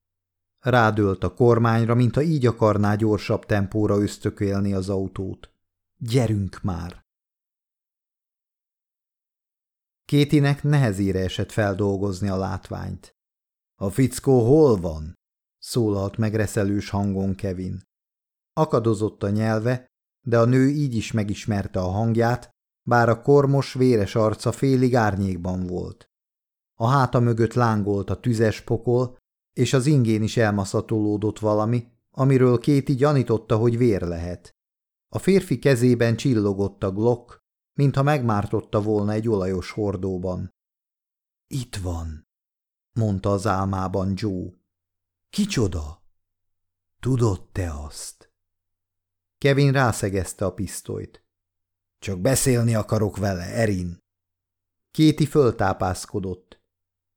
Rádölt a kormányra, mintha így akarná gyorsabb tempóra ösztökélni az autót. Gyerünk már! Kétinek nehezére esett feldolgozni a látványt. A fickó hol van? szólalt meg reszelős hangon Kevin. Akadozott a nyelve, de a nő így is megismerte a hangját, bár a kormos, véres arca félig árnyékban volt. A háta mögött lángolt a tüzes pokol, és az ingén is elmaszatolódott valami, amiről Kéti gyanította, hogy vér lehet. A férfi kezében csillogott a Glock, mintha megmártotta volna egy olajos hordóban. Itt van, mondta az álmában Joe. Kicsoda? Tudod te azt? Kevin rászegezte a pisztolyt. Csak beszélni akarok vele, Erin. Kéti föltápászkodott.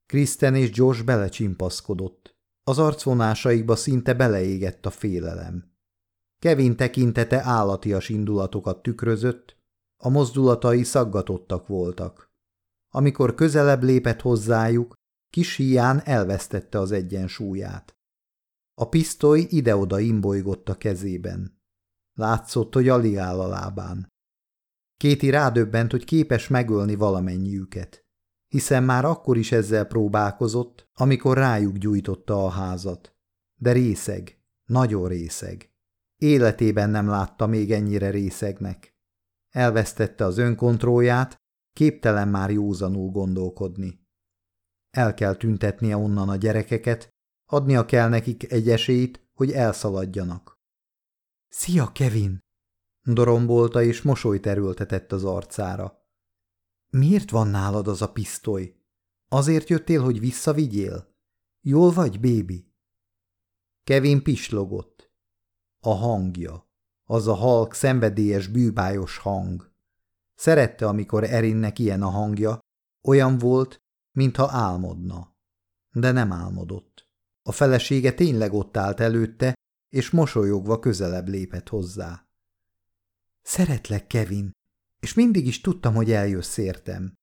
Kristen és Josh belecsimpaszkodott. Az arcvonásaikba szinte beleégett a félelem. Kevin tekintete állatias indulatokat tükrözött, a mozdulatai szaggatottak voltak. Amikor közelebb lépett hozzájuk, kis hián elvesztette az egyensúlyát. A pisztoly ide-oda imbolygott a kezében. Látszott, hogy alig áll a lábán. Kéti rádöbbent, hogy képes megölni valamennyiüket, hiszen már akkor is ezzel próbálkozott, amikor rájuk gyújtotta a házat. De részeg, nagyon részeg. Életében nem látta még ennyire részegnek. Elvesztette az önkontrólját, képtelen már józanul gondolkodni. El kell tüntetnie onnan a gyerekeket, adnia kell nekik egy esélyt, hogy elszaladjanak. – Szia, Kevin! – dorombolta és mosolyt erőltetett az arcára. – Miért van nálad az a pisztoly? Azért jöttél, hogy visszavigyél? Jól vagy, bébi? Kevin pislogott. A hangja. Az a halk, szenvedélyes, bűbájos hang. Szerette, amikor Erinnek ilyen a hangja, olyan volt, mintha álmodna. De nem álmodott. A felesége tényleg ott állt előtte, és mosolyogva közelebb lépett hozzá. Szeretlek, Kevin, és mindig is tudtam, hogy eljössz értem.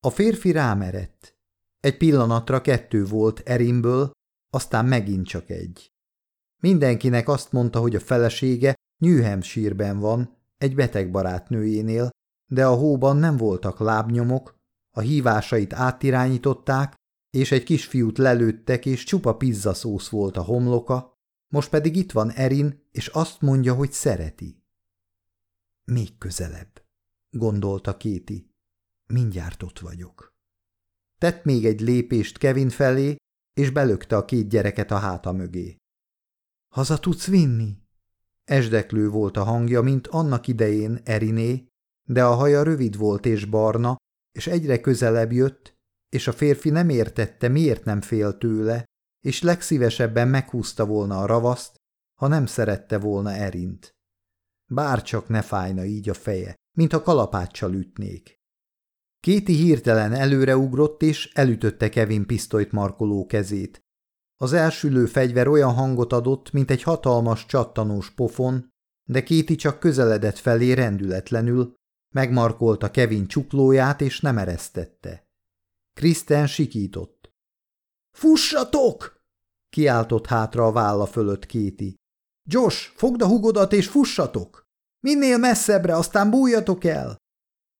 A férfi rámerett. Egy pillanatra kettő volt Erinből, aztán megint csak egy. Mindenkinek azt mondta, hogy a felesége New Hampshire-ben van, egy beteg barátnőjénél, de a hóban nem voltak lábnyomok, a hívásait átirányították, és egy kisfiút lelőttek, és csupa pizzaszósz volt a homloka, most pedig itt van Erin, és azt mondja, hogy szereti. Még közelebb, gondolta Kéti. Mindjárt ott vagyok. Tett még egy lépést Kevin felé, és belökte a két gyereket a háta mögé. Haza tudsz vinni? Esdeklő volt a hangja, mint annak idején Eriné, de a haja rövid volt és barna, és egyre közelebb jött, és a férfi nem értette, miért nem fél tőle, és legszívesebben meghúzta volna a ravaszt, ha nem szerette volna Erint. Bárcsak ne fájna így a feje, mint a kalapáccsal ütnék. Kéti hirtelen előreugrott, és elütötte Kevin pisztolyt markoló kezét. Az elsülő fegyver olyan hangot adott, mint egy hatalmas csattanós pofon, de Kéti csak közeledett felé rendületlenül, megmarkolta Kevin csuklóját, és nem eresztette. Kristen sikított. – Fussatok! – kiáltott hátra a válla fölött Kéti. – Josh, fogd a hugodat és fussatok! Minél messzebbre, aztán bújjatok el!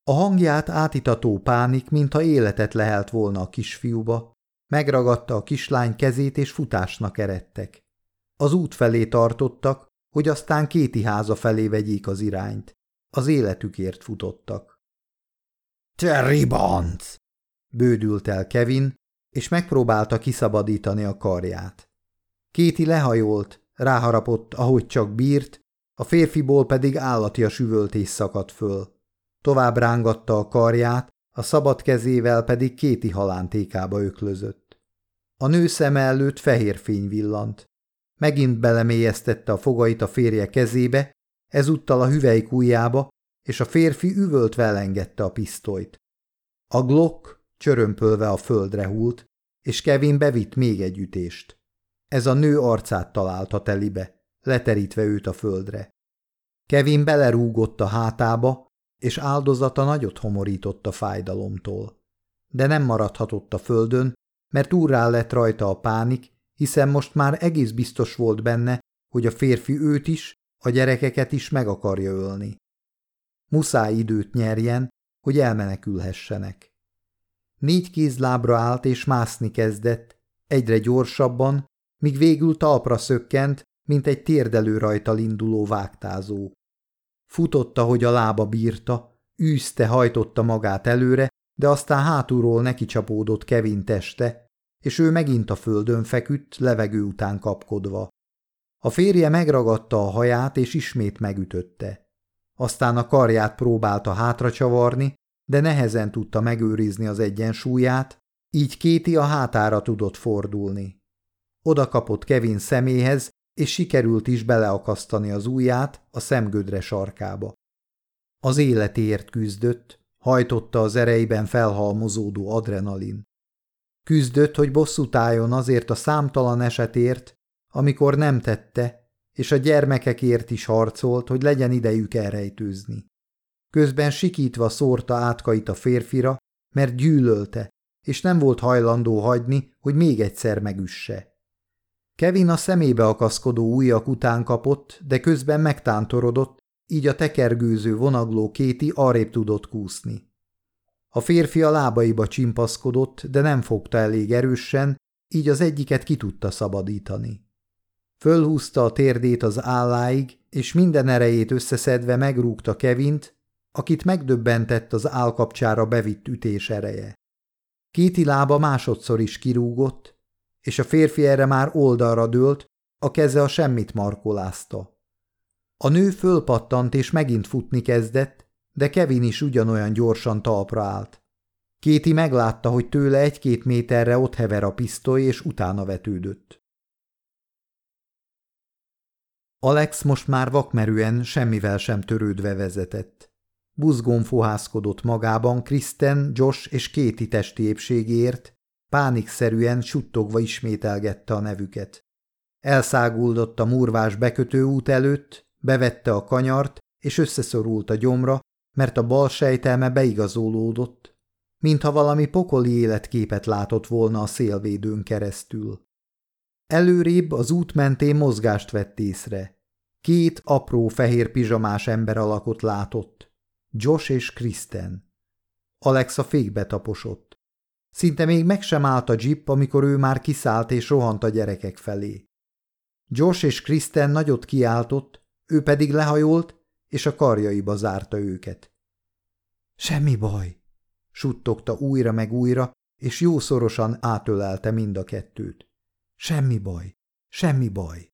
A hangját átitató pánik, mintha életet lehelt volna a kisfiúba, megragadta a kislány kezét és futásnak eredtek. Az út felé tartottak, hogy aztán kéti háza felé vegyék az irányt. Az életükért futottak. – Te ribanc! – bődült el Kevin, és megpróbálta kiszabadítani a karját. Kéti lehajolt, ráharapott, ahogy csak bírt, a férfiból pedig állati a süvöltés szakadt föl. Tovább rángatta a karját, a szabad kezével pedig kéti halántékába öklözött. A nő szeme előtt fehér fény villant. Megint belemélyeztette a fogait a férje kezébe, ezúttal a hüvelyk ujjába, és a férfi üvöltve elengedte a pisztolyt. A glock csörömpölve a földre hult, és Kevin bevitt még egy ütést. Ez a nő arcát találta telibe, leterítve őt a földre. Kevin belerúgott a hátába, és áldozata nagyot homorított a fájdalomtól. De nem maradhatott a földön, mert úrrá lett rajta a pánik, hiszen most már egész biztos volt benne, hogy a férfi őt is, a gyerekeket is meg akarja ölni. Muszáj időt nyerjen, hogy elmenekülhessenek. Négy kézlábra állt és mászni kezdett, egyre gyorsabban, míg végül talpra szökkent, mint egy térdelő rajta induló vágtázó. Futotta, hogy a lába bírta, űzte, hajtotta magát előre, de aztán hátulról neki csapódott Kevin teste, és ő megint a földön feküdt, levegő után kapkodva. A férje megragadta a haját, és ismét megütötte. Aztán a karját próbálta hátra csavarni, de nehezen tudta megőrizni az egyensúlyát, így Kéti a hátára tudott fordulni. Oda kapott Kevin szeméhez, és sikerült is beleakasztani az ujját a szemgödre sarkába. Az életéért küzdött, hajtotta az ereiben felhalmozódó adrenalin. Küzdött, hogy bosszút álljon azért a számtalan esetért, amikor nem tette, és a gyermekekért is harcolt, hogy legyen idejük elrejtőzni. Közben sikítva szórta átkait a férfira, mert gyűlölte, és nem volt hajlandó hagyni, hogy még egyszer megüsse. Kevin a szemébe akaszkodó ujjak után kapott, de közben megtántorodott, így a tekergőző vonagló Kéti arrébb tudott kúszni. A férfi a lábaiba csimpaszkodott, de nem fogta elég erősen, így az egyiket ki tudta szabadítani. Fölhúzta a térdét az álláig, és minden erejét összeszedve megrúgta Kevint, akit megdöbbentett az állkapcsára bevitt ütés ereje. Kéti lába másodszor is kirúgott, és a férfi erre már oldalra dőlt, a keze a semmit markolázta. A nő fölpattant és megint futni kezdett, de Kevin is ugyanolyan gyorsan talpra állt. Kéti meglátta, hogy tőle egy-két méterre ott hever a pisztoly, és utána vetődött. Alex most már vakmerően semmivel sem törődve vezetett. Buzgón fohászkodott magában Kristen, Josh és Kéti testi épségéért, pánikszerűen suttogva ismételgette a nevüket. Elszáguldott a murvás bekötő út előtt, bevette a kanyart, és összeszorult a gyomra, mert a bal sejtelme beigazolódott, mintha valami pokoli életképet látott volna a szélvédőn keresztül. Előrébb az út mentén mozgást vett észre. Két apró fehér pizsamás ember alakot látott. Josh és Kristen. Alexa fékbe taposott. Szinte még meg sem állt a jeep, amikor ő már kiszállt és rohant a gyerekek felé. Josh és Kristen nagyot kiáltott, ő pedig lehajolt, és a karjaiba zárta őket. Semmi baj, suttogta újra meg újra, és jószorosan átölelte mind a kettőt. Semmi baj, semmi baj.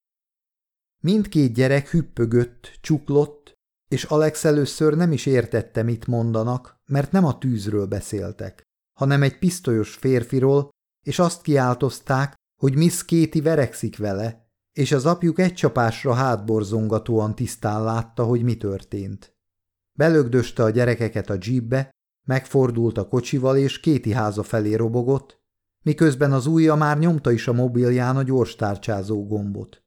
Mindkét gyerek hüppögött, csuklott, és Alex először nem is értette, mit mondanak, mert nem a tűzről beszéltek, hanem egy pisztolyos férfiról, és azt kiáltozták, hogy Miss Kéti verekszik vele, és az apjuk egy csapásra hátborzongatóan tisztán látta, hogy mi történt. Belögdöste a gyerekeket a jeepbe, megfordult a kocsival, és Kéti háza felé robogott, miközben az ujja már nyomta is a mobilján a gyors tárcsázó gombot.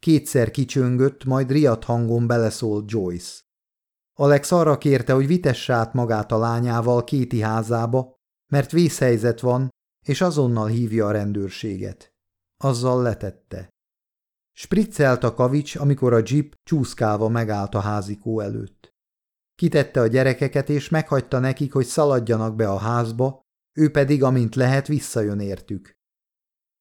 Kétszer kicsöngött, majd riadt hangon beleszólt Joyce. Alex arra kérte, hogy vitesse át magát a lányával Kéti házába, mert vészhelyzet van, és azonnal hívja a rendőrséget. Azzal letette. Spriccelt a kavics, amikor a jeep csúszkálva megállt a házikó előtt. Kitette a gyerekeket, és meghagyta nekik, hogy szaladjanak be a házba, ő pedig, amint lehet, visszajön értük.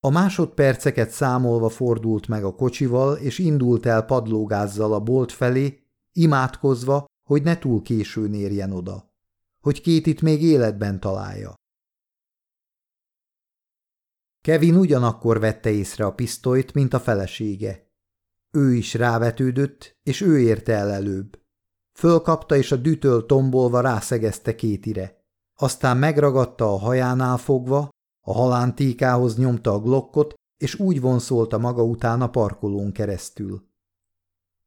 A másodperceket számolva fordult meg a kocsival, és indult el padlógázzal a bolt felé, imádkozva, hogy ne túl későn érjen oda. Hogy két itt még életben találja. Kevin ugyanakkor vette észre a pisztolyt, mint a felesége. Ő is rávetődött, és ő érte el előbb. Fölkapta, és a dütöl tombolva rászegezte kétire. Aztán megragadta a hajánál fogva, a halántékához nyomta a glokkot, és úgy vonszolta maga után a parkolón keresztül.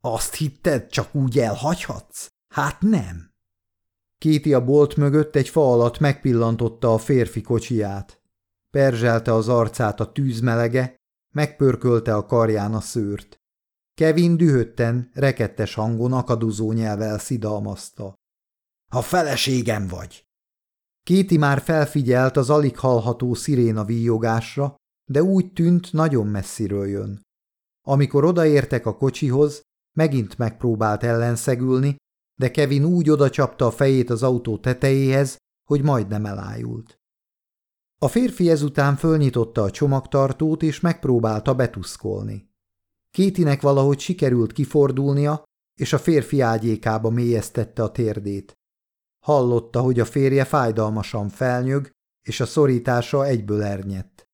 Azt hitted, csak úgy elhagyhatsz? Hát nem. Kéti a bolt mögött egy fa alatt megpillantotta a férfi kocsiját. Perzselte az arcát a tűzmelege, megpörkölte a karján a szőrt. Kevin dühötten, rekettes hangon akadozó nyelvel szidalmazta. – A feleségem vagy! Kéti már felfigyelt az alig hallható sziréna víjogásra, de úgy tűnt, nagyon messziről jön. Amikor odaértek a kocsihoz, megint megpróbált ellenszegülni, de Kevin úgy odacsapta a fejét az autó tetejéhez, hogy majdnem elájult. A férfi ezután fölnyitotta a csomagtartót, és megpróbálta betuszkolni. Kétinek valahogy sikerült kifordulnia, és a férfi ágyékába mélyeztette a térdét. Hallotta, hogy a férje fájdalmasan felnyög, és a szorítása egyből ernyett.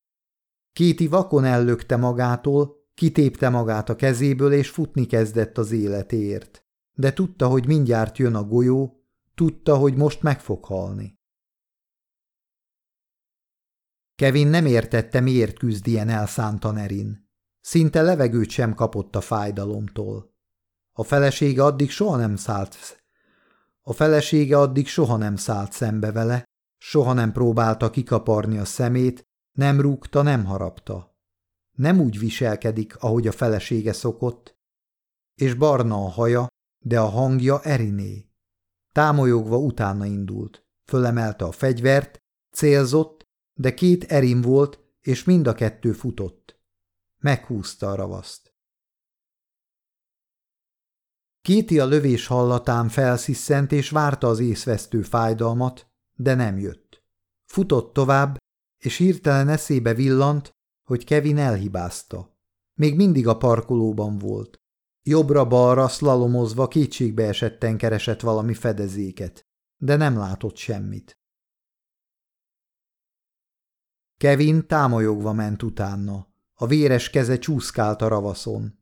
Kéti vakon ellökte magától, Kitépte magát a kezéből, és futni kezdett az életéért. De tudta, hogy mindjárt jön a golyó, tudta, hogy most meg fog halni. Kevin nem értette, miért küzd ilyen elszántan Erin. Szinte levegőt sem kapott a fájdalomtól. A felesége addig soha nem szállt a felesége addig soha nem szállt szembe vele, soha nem próbálta kikaparni a szemét, nem rúgta, nem harapta. Nem úgy viselkedik, ahogy a felesége szokott, és barna a haja, de a hangja Eriné. Támolyogva utána indult, fölemelte a fegyvert, célzott, de két Erin volt, és mind a kettő futott. Meghúzta a ravaszt. Kéti a lövés hallatán felsziszent és várta az észvesztő fájdalmat, de nem jött. Futott tovább, és hirtelen eszébe villant, hogy Kevin elhibázta. Még mindig a parkolóban volt. Jobbra-balra szlalomozva kétségbe keresett valami fedezéket, de nem látott semmit. Kevin támolyogva ment utána. A véres keze csúszkált a ravaszon.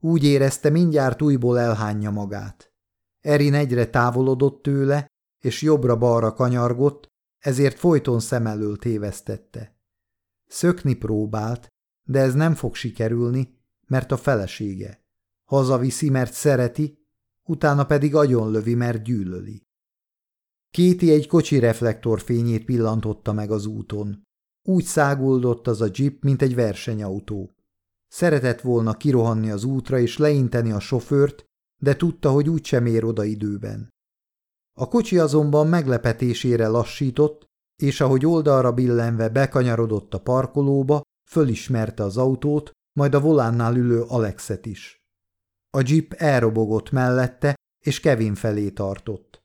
Úgy érezte, mindjárt újból elhányja magát. Erin egyre távolodott tőle, és jobbra-balra kanyargott, ezért folyton szem elől tévesztette. Szökni próbált, de ez nem fog sikerülni, mert a felesége. Hazaviszi, mert szereti, utána pedig agyonlövi, mert gyűlöli. Kéti egy kocsi reflektorfényét pillantotta meg az úton. Úgy száguldott az a jeep, mint egy versenyautó. Szeretett volna kirohanni az útra és leinteni a sofőrt, de tudta, hogy úgysem ér oda időben. A kocsi azonban meglepetésére lassított, és ahogy oldalra billenve bekanyarodott a parkolóba, fölismerte az autót, majd a volánnál ülő Alexet is. A jeep elrobogott mellette, és Kevin felé tartott.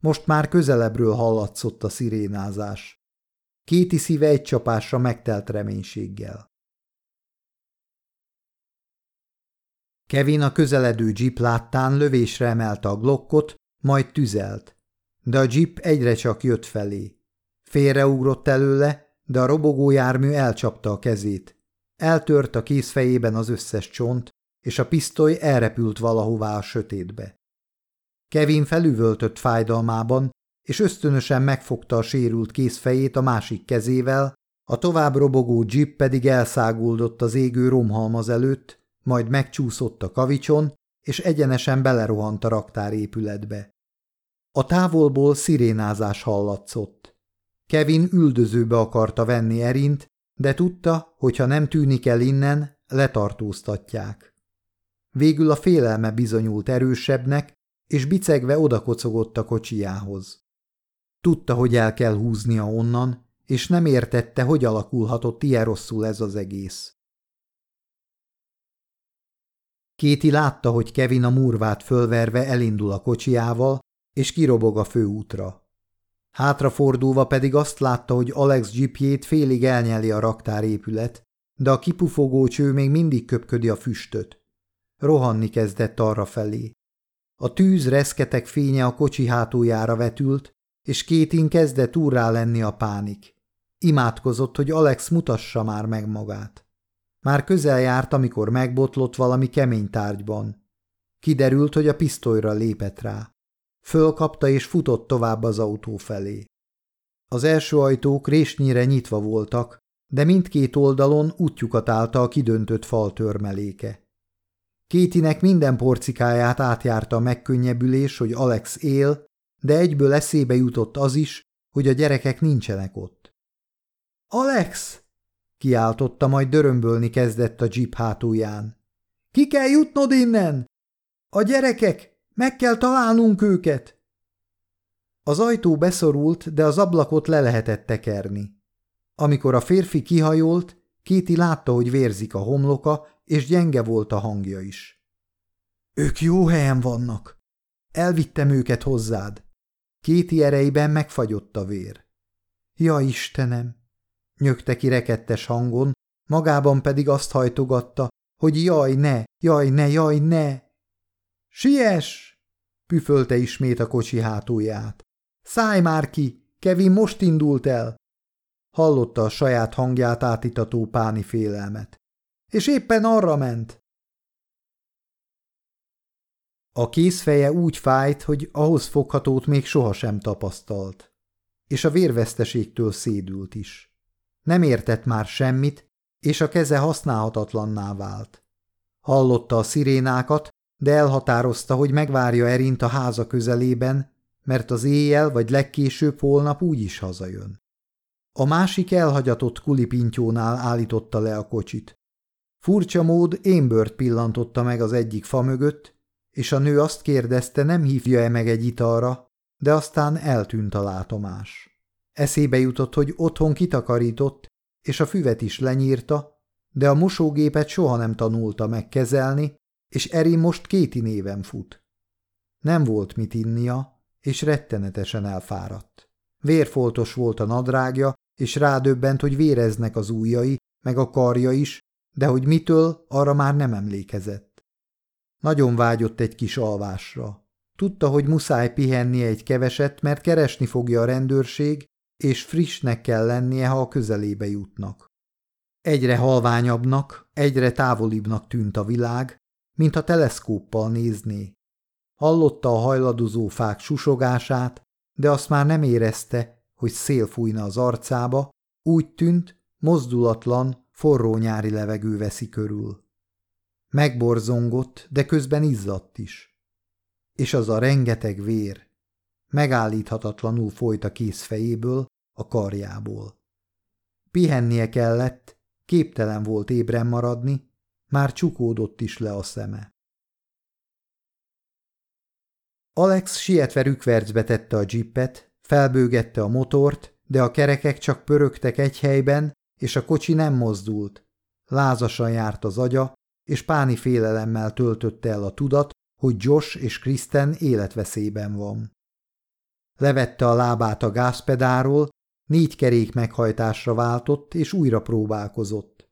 Most már közelebbről hallatszott a szirénázás. Kéti szíve egy csapásra megtelt reménységgel. Kevin a közeledő jeep láttán lövésre emelte a glokkot, majd tüzelt. De a jeep egyre csak jött felé. Félreugrott előle, de a robogó jármű elcsapta a kezét. Eltört a kézfejében az összes csont, és a pisztoly elrepült valahová a sötétbe. Kevin felüvöltött fájdalmában, és ösztönösen megfogta a sérült kézfejét a másik kezével, a tovább robogó jeep pedig elszáguldott az égő romhalmaz előtt, majd megcsúszott a kavicson, és egyenesen belerohant a raktárépületbe. A távolból szirénázás hallatszott. Kevin üldözőbe akarta venni Erint, de tudta, hogy ha nem tűnik el innen, letartóztatják. Végül a félelme bizonyult erősebbnek, és bicegve odakocogott a kocsijához. Tudta, hogy el kell húznia onnan, és nem értette, hogy alakulhatott ilyen rosszul ez az egész. Kéti látta, hogy Kevin a murvát fölverve elindul a kocsiával, és kirobog a főútra. Hátrafordulva pedig azt látta, hogy Alex jeepjét félig elnyeli a raktárépület, de a kipufogó cső még mindig köpködi a füstöt. Rohanni kezdett arra felé. A tűz reszketek fénye a kocsi hátuljára vetült, és Kétin kezdett úrrá lenni a pánik. Imádkozott, hogy Alex mutassa már meg magát. Már közel járt, amikor megbotlott valami kemény tárgyban. Kiderült, hogy a pisztolyra lépett rá. Fölkapta és futott tovább az autó felé. Az első ajtók résnyire nyitva voltak, de mindkét oldalon útjukat állta a kidöntött fal törmeléke. Kétinek minden porcikáját átjárta a megkönnyebbülés, hogy Alex él, de egyből eszébe jutott az is, hogy a gyerekek nincsenek ott. – Alex! Kiáltotta, majd dörömbölni kezdett a jeep hátulján. Ki kell jutnod innen? A gyerekek! Meg kell találnunk őket! Az ajtó beszorult, de az ablakot le lehetett tekerni. Amikor a férfi kihajolt, Kéti látta, hogy vérzik a homloka, és gyenge volt a hangja is. Ők jó helyen vannak. Elvittem őket hozzád. Kéti erejében megfagyott a vér. Ja, Istenem! Nyögte ki rekettes hangon, magában pedig azt hajtogatta, hogy jaj ne, jaj ne, jaj ne. Siess! püfölte ismét a kocsi hátulját. Szállj már ki, Kevin most indult el! Hallotta a saját hangját átitató páni félelmet. és éppen arra ment. A kézfeje úgy fájt, hogy ahhoz foghatót még sohasem tapasztalt, és a vérveszteségtől szédült is. Nem értett már semmit, és a keze használhatatlanná vált. Hallotta a szirénákat, de elhatározta, hogy megvárja Erint a háza közelében, mert az éjjel vagy legkésőbb holnap úgyis hazajön. A másik elhagyatott kulipintyónál állította le a kocsit. Furcsa mód Émbört pillantotta meg az egyik fa mögött, és a nő azt kérdezte, nem hívja-e meg egy italra, de aztán eltűnt a látomás. Eszébe jutott, hogy otthon kitakarított, és a füvet is lenyírta, de a mosógépet soha nem tanulta megkezelni, és Eri most kéti néven fut. Nem volt mit innia, és rettenetesen elfáradt. Vérfoltos volt a nadrágja, és rádöbbent, hogy véreznek az ujjai, meg a karja is, de hogy mitől, arra már nem emlékezett. Nagyon vágyott egy kis alvásra. Tudta, hogy muszáj pihennie egy keveset, mert keresni fogja a rendőrség, és frissnek kell lennie, ha a közelébe jutnak. Egyre halványabbnak, egyre távolibbnak tűnt a világ, mintha teleszkóppal nézné. Hallotta a hajladozó fák susogását, de azt már nem érezte, hogy szél fújna az arcába, úgy tűnt, mozdulatlan, forró nyári levegő veszi körül. Megborzongott, de közben izzadt is. És az a rengeteg vér megállíthatatlanul folyt a kész fejéből, a karjából. Pihennie kellett, képtelen volt ébren maradni, már csukódott is le a szeme. Alex sietve rükvercbe tette a dzsippet, felbőgette a motort, de a kerekek csak pörögtek egy helyben, és a kocsi nem mozdult. Lázasan járt az agya, és páni félelemmel töltötte el a tudat, hogy Josh és Kristen életveszélyben van. Levette a lábát a gázpedáról, négy kerék meghajtásra váltott, és újra próbálkozott.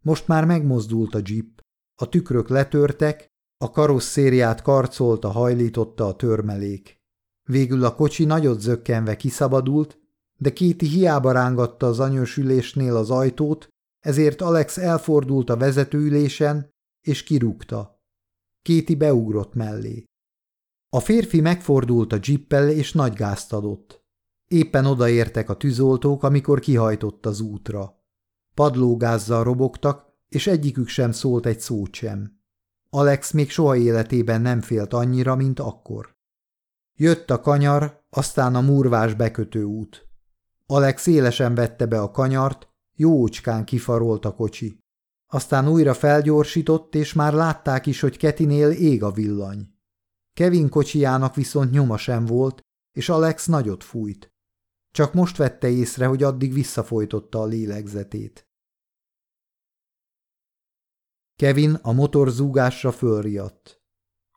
Most már megmozdult a jeep. A tükrök letörtek, a karosszériát karcolta, hajlította a törmelék. Végül a kocsi nagyot zökkenve kiszabadult, de Kéti hiába rángatta az anyósülésnél az ajtót, ezért Alex elfordult a vezetőülésen, és kirúgta. Kéti beugrott mellé. A férfi megfordult a dzsippel, és nagy gázt adott. Éppen odaértek a tűzoltók, amikor kihajtott az útra. Padlógázzal robogtak, és egyikük sem szólt egy szót sem. Alex még soha életében nem félt annyira, mint akkor. Jött a kanyar, aztán a murvás bekötő út. Alex élesen vette be a kanyart, jócskán kifarolt a kocsi. Aztán újra felgyorsított, és már látták is, hogy Ketinél ég a villany. Kevin kocsijának viszont nyoma sem volt, és Alex nagyot fújt. Csak most vette észre, hogy addig visszafolytotta a lélegzetét. Kevin a motorzúgásra fölriadt.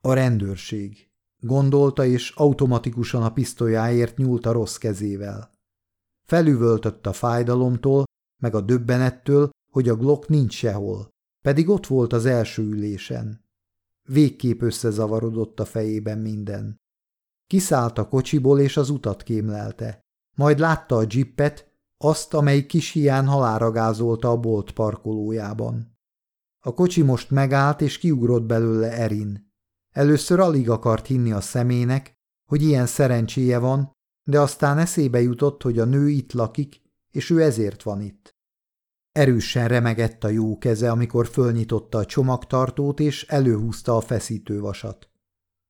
A rendőrség. Gondolta, és automatikusan a pisztolyáért nyúlt a rossz kezével. Felüvöltött a fájdalomtól, meg a döbbenettől, hogy a Glock nincs sehol, pedig ott volt az első ülésen. Végképp összezavarodott a fejében minden. Kiszállt a kocsiból, és az utat kémlelte. Majd látta a dzsippet, azt, amely kis hián halára gázolta a bolt parkolójában. A kocsi most megállt, és kiugrott belőle Erin. Először alig akart hinni a szemének, hogy ilyen szerencséje van, de aztán eszébe jutott, hogy a nő itt lakik, és ő ezért van itt. Erősen remegett a jó keze, amikor fölnyitotta a csomagtartót, és előhúzta a feszítővasat.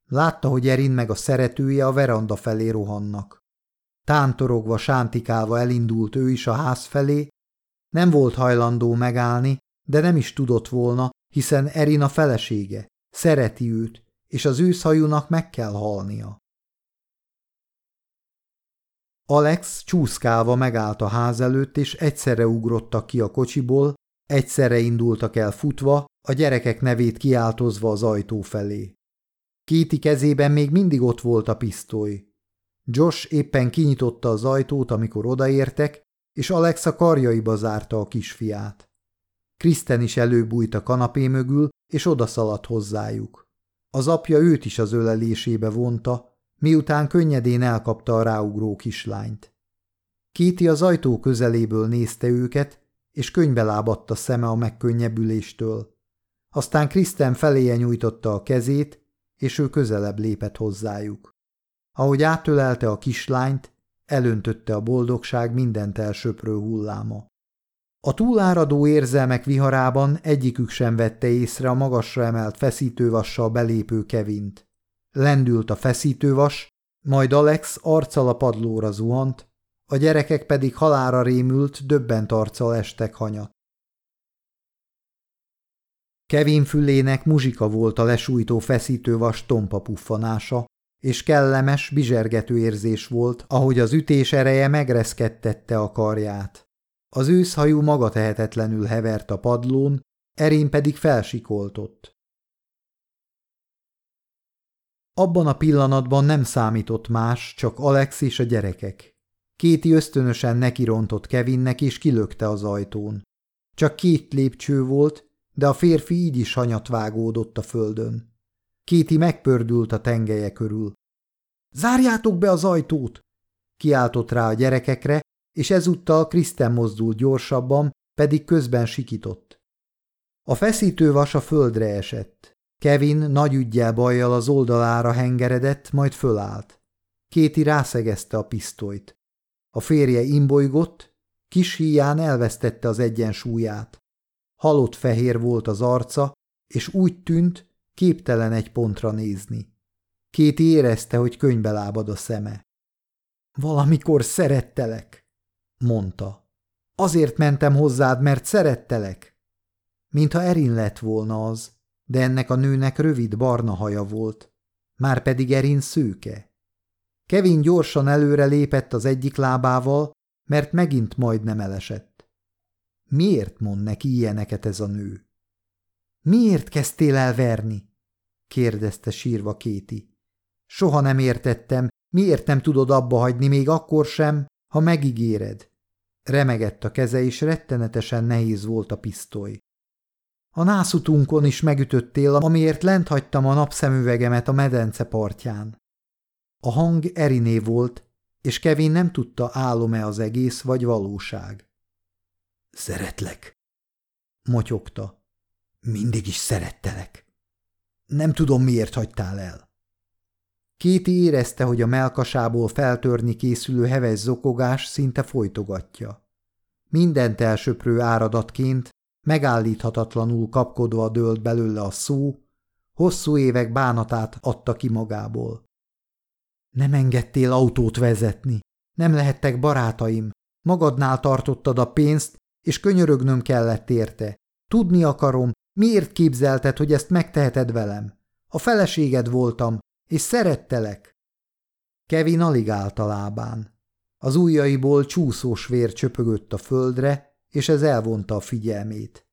Látta, hogy Erin meg a szeretője a veranda felé rohannak. Tántorogva, sántikálva elindult ő is a ház felé, nem volt hajlandó megállni, de nem is tudott volna, hiszen Erin a felesége, szereti őt, és az őszhajúnak meg kell halnia. Alex csúszkálva megállt a ház előtt, és egyszerre ugrottak ki a kocsiból, egyszerre indultak el futva, a gyerekek nevét kiáltozva az ajtó felé. Kéti kezében még mindig ott volt a pisztoly. Josh éppen kinyitotta az ajtót, amikor odaértek, és Alex a karjaiba zárta a kisfiát. Kristen is előbújt a kanapé mögül, és odaszaladt hozzájuk. Az apja őt is az ölelésébe vonta, miután könnyedén elkapta a ráugró kislányt. Kéti az ajtó közeléből nézte őket, és könybe lábadt a szeme a megkönnyebbüléstől. Aztán Kriszten feléje nyújtotta a kezét, és ő közelebb lépett hozzájuk. Ahogy átölelte a kislányt, elöntötte a boldogság mindent elsöprő hulláma. A túláradó érzelmek viharában egyikük sem vette észre a magasra emelt feszítővassal belépő Kevint. Lendült a feszítővas, majd Alex arccal a padlóra zuhant, a gyerekek pedig halára rémült, döbbent arccal estek hanyat. Kevin fülének muzsika volt a lesújtó feszítővas tompa puffanása, és kellemes, bizsergető érzés volt, ahogy az ütés ereje megreszkedtette a karját. Az őszhajú maga tehetetlenül hevert a padlón, Erin pedig felsikoltott. Abban a pillanatban nem számított más, csak Alex és a gyerekek. Kéti ösztönösen nekirontott Kevinnek és kilökte az ajtón. Csak két lépcső volt, de a férfi így is hanyat vágódott a földön. Kéti megpördült a tengelye körül. – Zárjátok be az ajtót! – kiáltott rá a gyerekekre, és ezúttal Kriszten mozdult gyorsabban, pedig közben sikított. A feszítővas a földre esett. Kevin nagy ügyjel bajjal az oldalára hengeredett, majd fölállt. Kéti rászegezte a pisztolyt. A férje imbolygott, kis híján elvesztette az egyensúlyát. Halott fehér volt az arca, és úgy tűnt, képtelen egy pontra nézni. Kéti érezte, hogy könybe lábad a szeme. Valamikor szerettelek, mondta. Azért mentem hozzád, mert szerettelek. Mintha Erin lett volna az, de ennek a nőnek rövid barna haja volt, már pedig Erin szőke. Kevin gyorsan előre lépett az egyik lábával, mert megint majdnem elesett. Miért mond neki ilyeneket ez a nő? Miért kezdtél el kérdezte sírva Kéti. Soha nem értettem, miért nem tudod abba hagyni még akkor sem, ha megígéred. Remegett a keze, és rettenetesen nehéz volt a pisztoly. A nászutunkon is megütöttél, amiért lent hagytam a napszemüvegemet a medence partján. A hang Eriné volt, és Kevin nem tudta, álom-e az egész, vagy valóság. Szeretlek, motyogta. Mindig is szerettelek. Nem tudom, miért hagytál el. Kéti érezte, hogy a melkasából feltörni készülő heves zokogás szinte folytogatja. Mindent elsöprő áradatként, megállíthatatlanul kapkodva dőlt belőle a szó, hosszú évek bánatát adta ki magából. Nem engedtél autót vezetni, nem lehettek barátaim, magadnál tartottad a pénzt, és könyörögnöm kellett érte. Tudni akarom, miért képzelted, hogy ezt megteheted velem. A feleséged voltam, és szerettelek. Kevin alig állt a lábán. Az ujjaiból csúszós vér csöpögött a földre, és ez elvonta a figyelmét.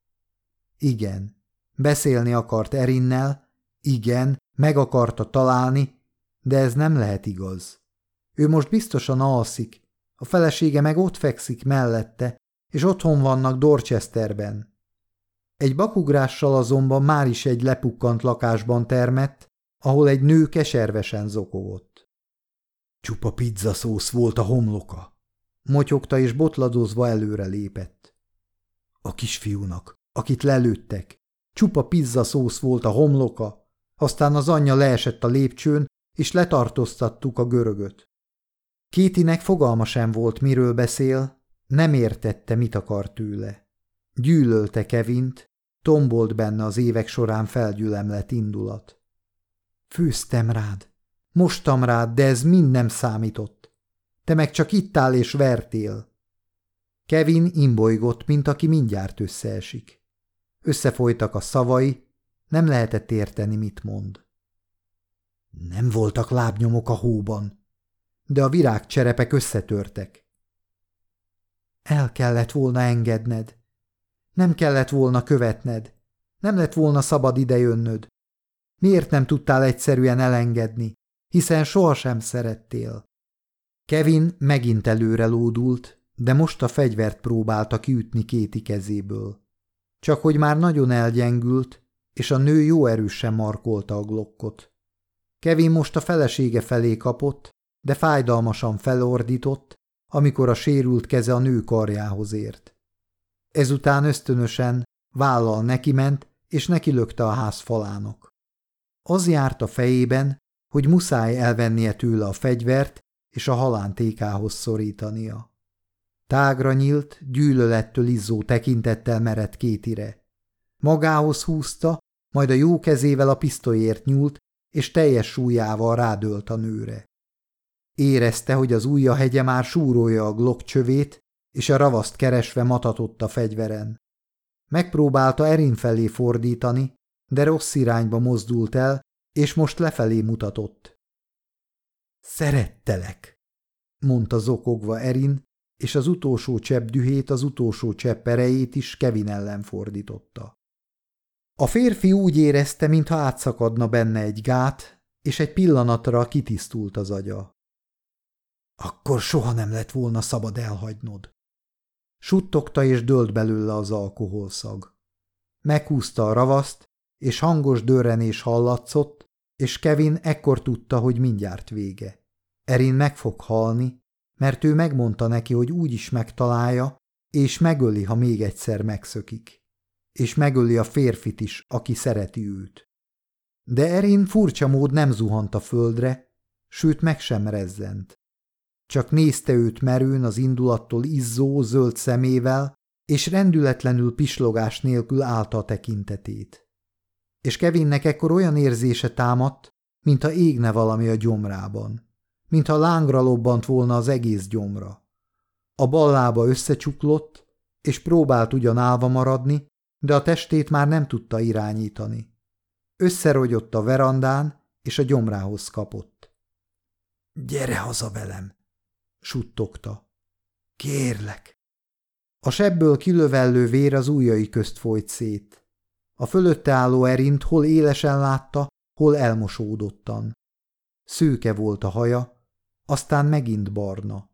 Igen, beszélni akart Erinnel, igen, meg akarta találni, de ez nem lehet igaz. Ő most biztosan alszik, a felesége meg ott fekszik mellette, és otthon vannak Dorchesterben. Egy bakugrással azonban már is egy lepukkant lakásban termett, ahol egy nő keservesen zokogott. Csupa pizzaszósz volt a homloka. Motyogta és botladozva előre lépett. A kisfiúnak, akit lelőttek, csupa pizzaszósz volt a homloka, aztán az anyja leesett a lépcsőn, és letartóztattuk a görögöt. Kétinek fogalma sem volt, miről beszél, nem értette, mit akar tőle. Gyűlölte Kevint, tombolt benne az évek során felgyülemlett indulat. Főztem rád. Mostam rád, de ez mind nem számított. Te meg csak ittál és vertél. Kevin imbolygott, mint aki mindjárt összeesik. Összefolytak a szavai, nem lehetett érteni, mit mond. Nem voltak lábnyomok a hóban, de a virágcserepek összetörtek. El kellett volna engedned. Nem kellett volna követned. Nem lett volna szabad idejönnöd. Miért nem tudtál egyszerűen elengedni, hiszen sohasem szerettél? Kevin megint előre lódult, de most a fegyvert próbálta kiütni kéti kezéből. Csak hogy már nagyon elgyengült, és a nő jó erősen markolta a glokkot. Kevin most a felesége felé kapott, de fájdalmasan felordított, amikor a sérült keze a nő karjához ért. Ezután ösztönösen vállal neki ment, és neki lökte a ház falának. Az járt a fejében, hogy muszáj elvennie tőle a fegyvert, és a halántékához szorítania. Tágra nyílt, gyűlölettől izzó tekintettel merett kétire. Magához húzta, majd a jó kezével a pisztolyért nyúlt, és teljes súlyával rádölt a nőre. Érezte, hogy az ujja hegye már súrolja a glock csövét, és a ravaszt keresve matatott a fegyveren. Megpróbálta Erin felé fordítani, de rossz irányba mozdult el, és most lefelé mutatott. Szerettelek, mondta zokogva Erin, és az utolsó csepp dühét, az utolsó csepp erejét is Kevin ellen fordította. A férfi úgy érezte, mintha átszakadna benne egy gát, és egy pillanatra kitisztult az agya. Akkor soha nem lett volna szabad elhagynod. Suttogta és dölt belőle az alkoholszag. Meghúzta a ravaszt, és hangos dörrenés hallatszott, és Kevin ekkor tudta, hogy mindjárt vége. Erin meg fog halni, mert ő megmondta neki, hogy úgy is megtalálja, és megöli, ha még egyszer megszökik. És megöli a férfit is, aki szereti őt. De Erin furcsa mód nem zuhant a földre, sőt meg sem rezzent. Csak nézte őt merőn az indulattól izzó, zöld szemével, és rendületlenül pislogás nélkül állta a tekintetét. És Kevinnek ekkor olyan érzése támadt, mintha égne valami a gyomrában, mintha lángra lobbant volna az egész gyomra. A bal lába összecsuklott, és próbált ugyan állva maradni, de a testét már nem tudta irányítani. Összerogyott a verandán, és a gyomrához kapott. – Gyere haza velem! suttogta. Kérlek! A sebből kilövellő vér az ujjai közt folyt szét. A fölötte álló erint hol élesen látta, hol elmosódottan. Szőke volt a haja, aztán megint barna.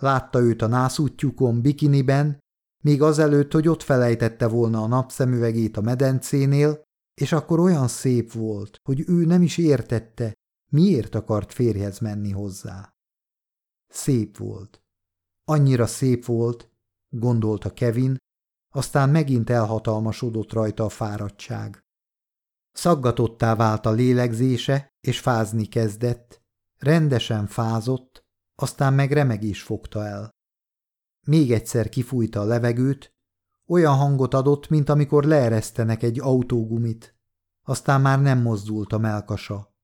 Látta őt a nászútjukon bikiniben, még azelőtt, hogy ott felejtette volna a napszemüvegét a medencénél, és akkor olyan szép volt, hogy ő nem is értette, miért akart férjhez menni hozzá. Szép volt. Annyira szép volt, gondolta Kevin, aztán megint elhatalmasodott rajta a fáradtság. Szaggatottá vált a lélegzése, és fázni kezdett, rendesen fázott, aztán meg remegés fogta el. Még egyszer kifújta a levegőt, olyan hangot adott, mint amikor leeresztenek egy autógumit, aztán már nem mozdult a melkasa.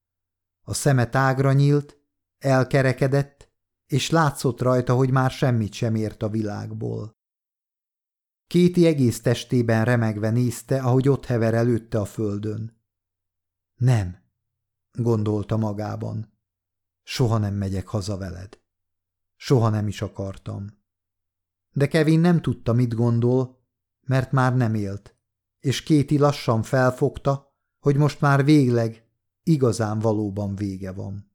A szeme tágra nyílt, elkerekedett, és látszott rajta, hogy már semmit sem ért a világból. Kéti egész testében remegve nézte, ahogy ott hever előtte a földön. Nem, gondolta magában. Soha nem megyek haza veled. Soha nem is akartam. De Kevin nem tudta, mit gondol, mert már nem élt, és Kéti lassan felfogta, hogy most már végleg, igazán valóban vége van.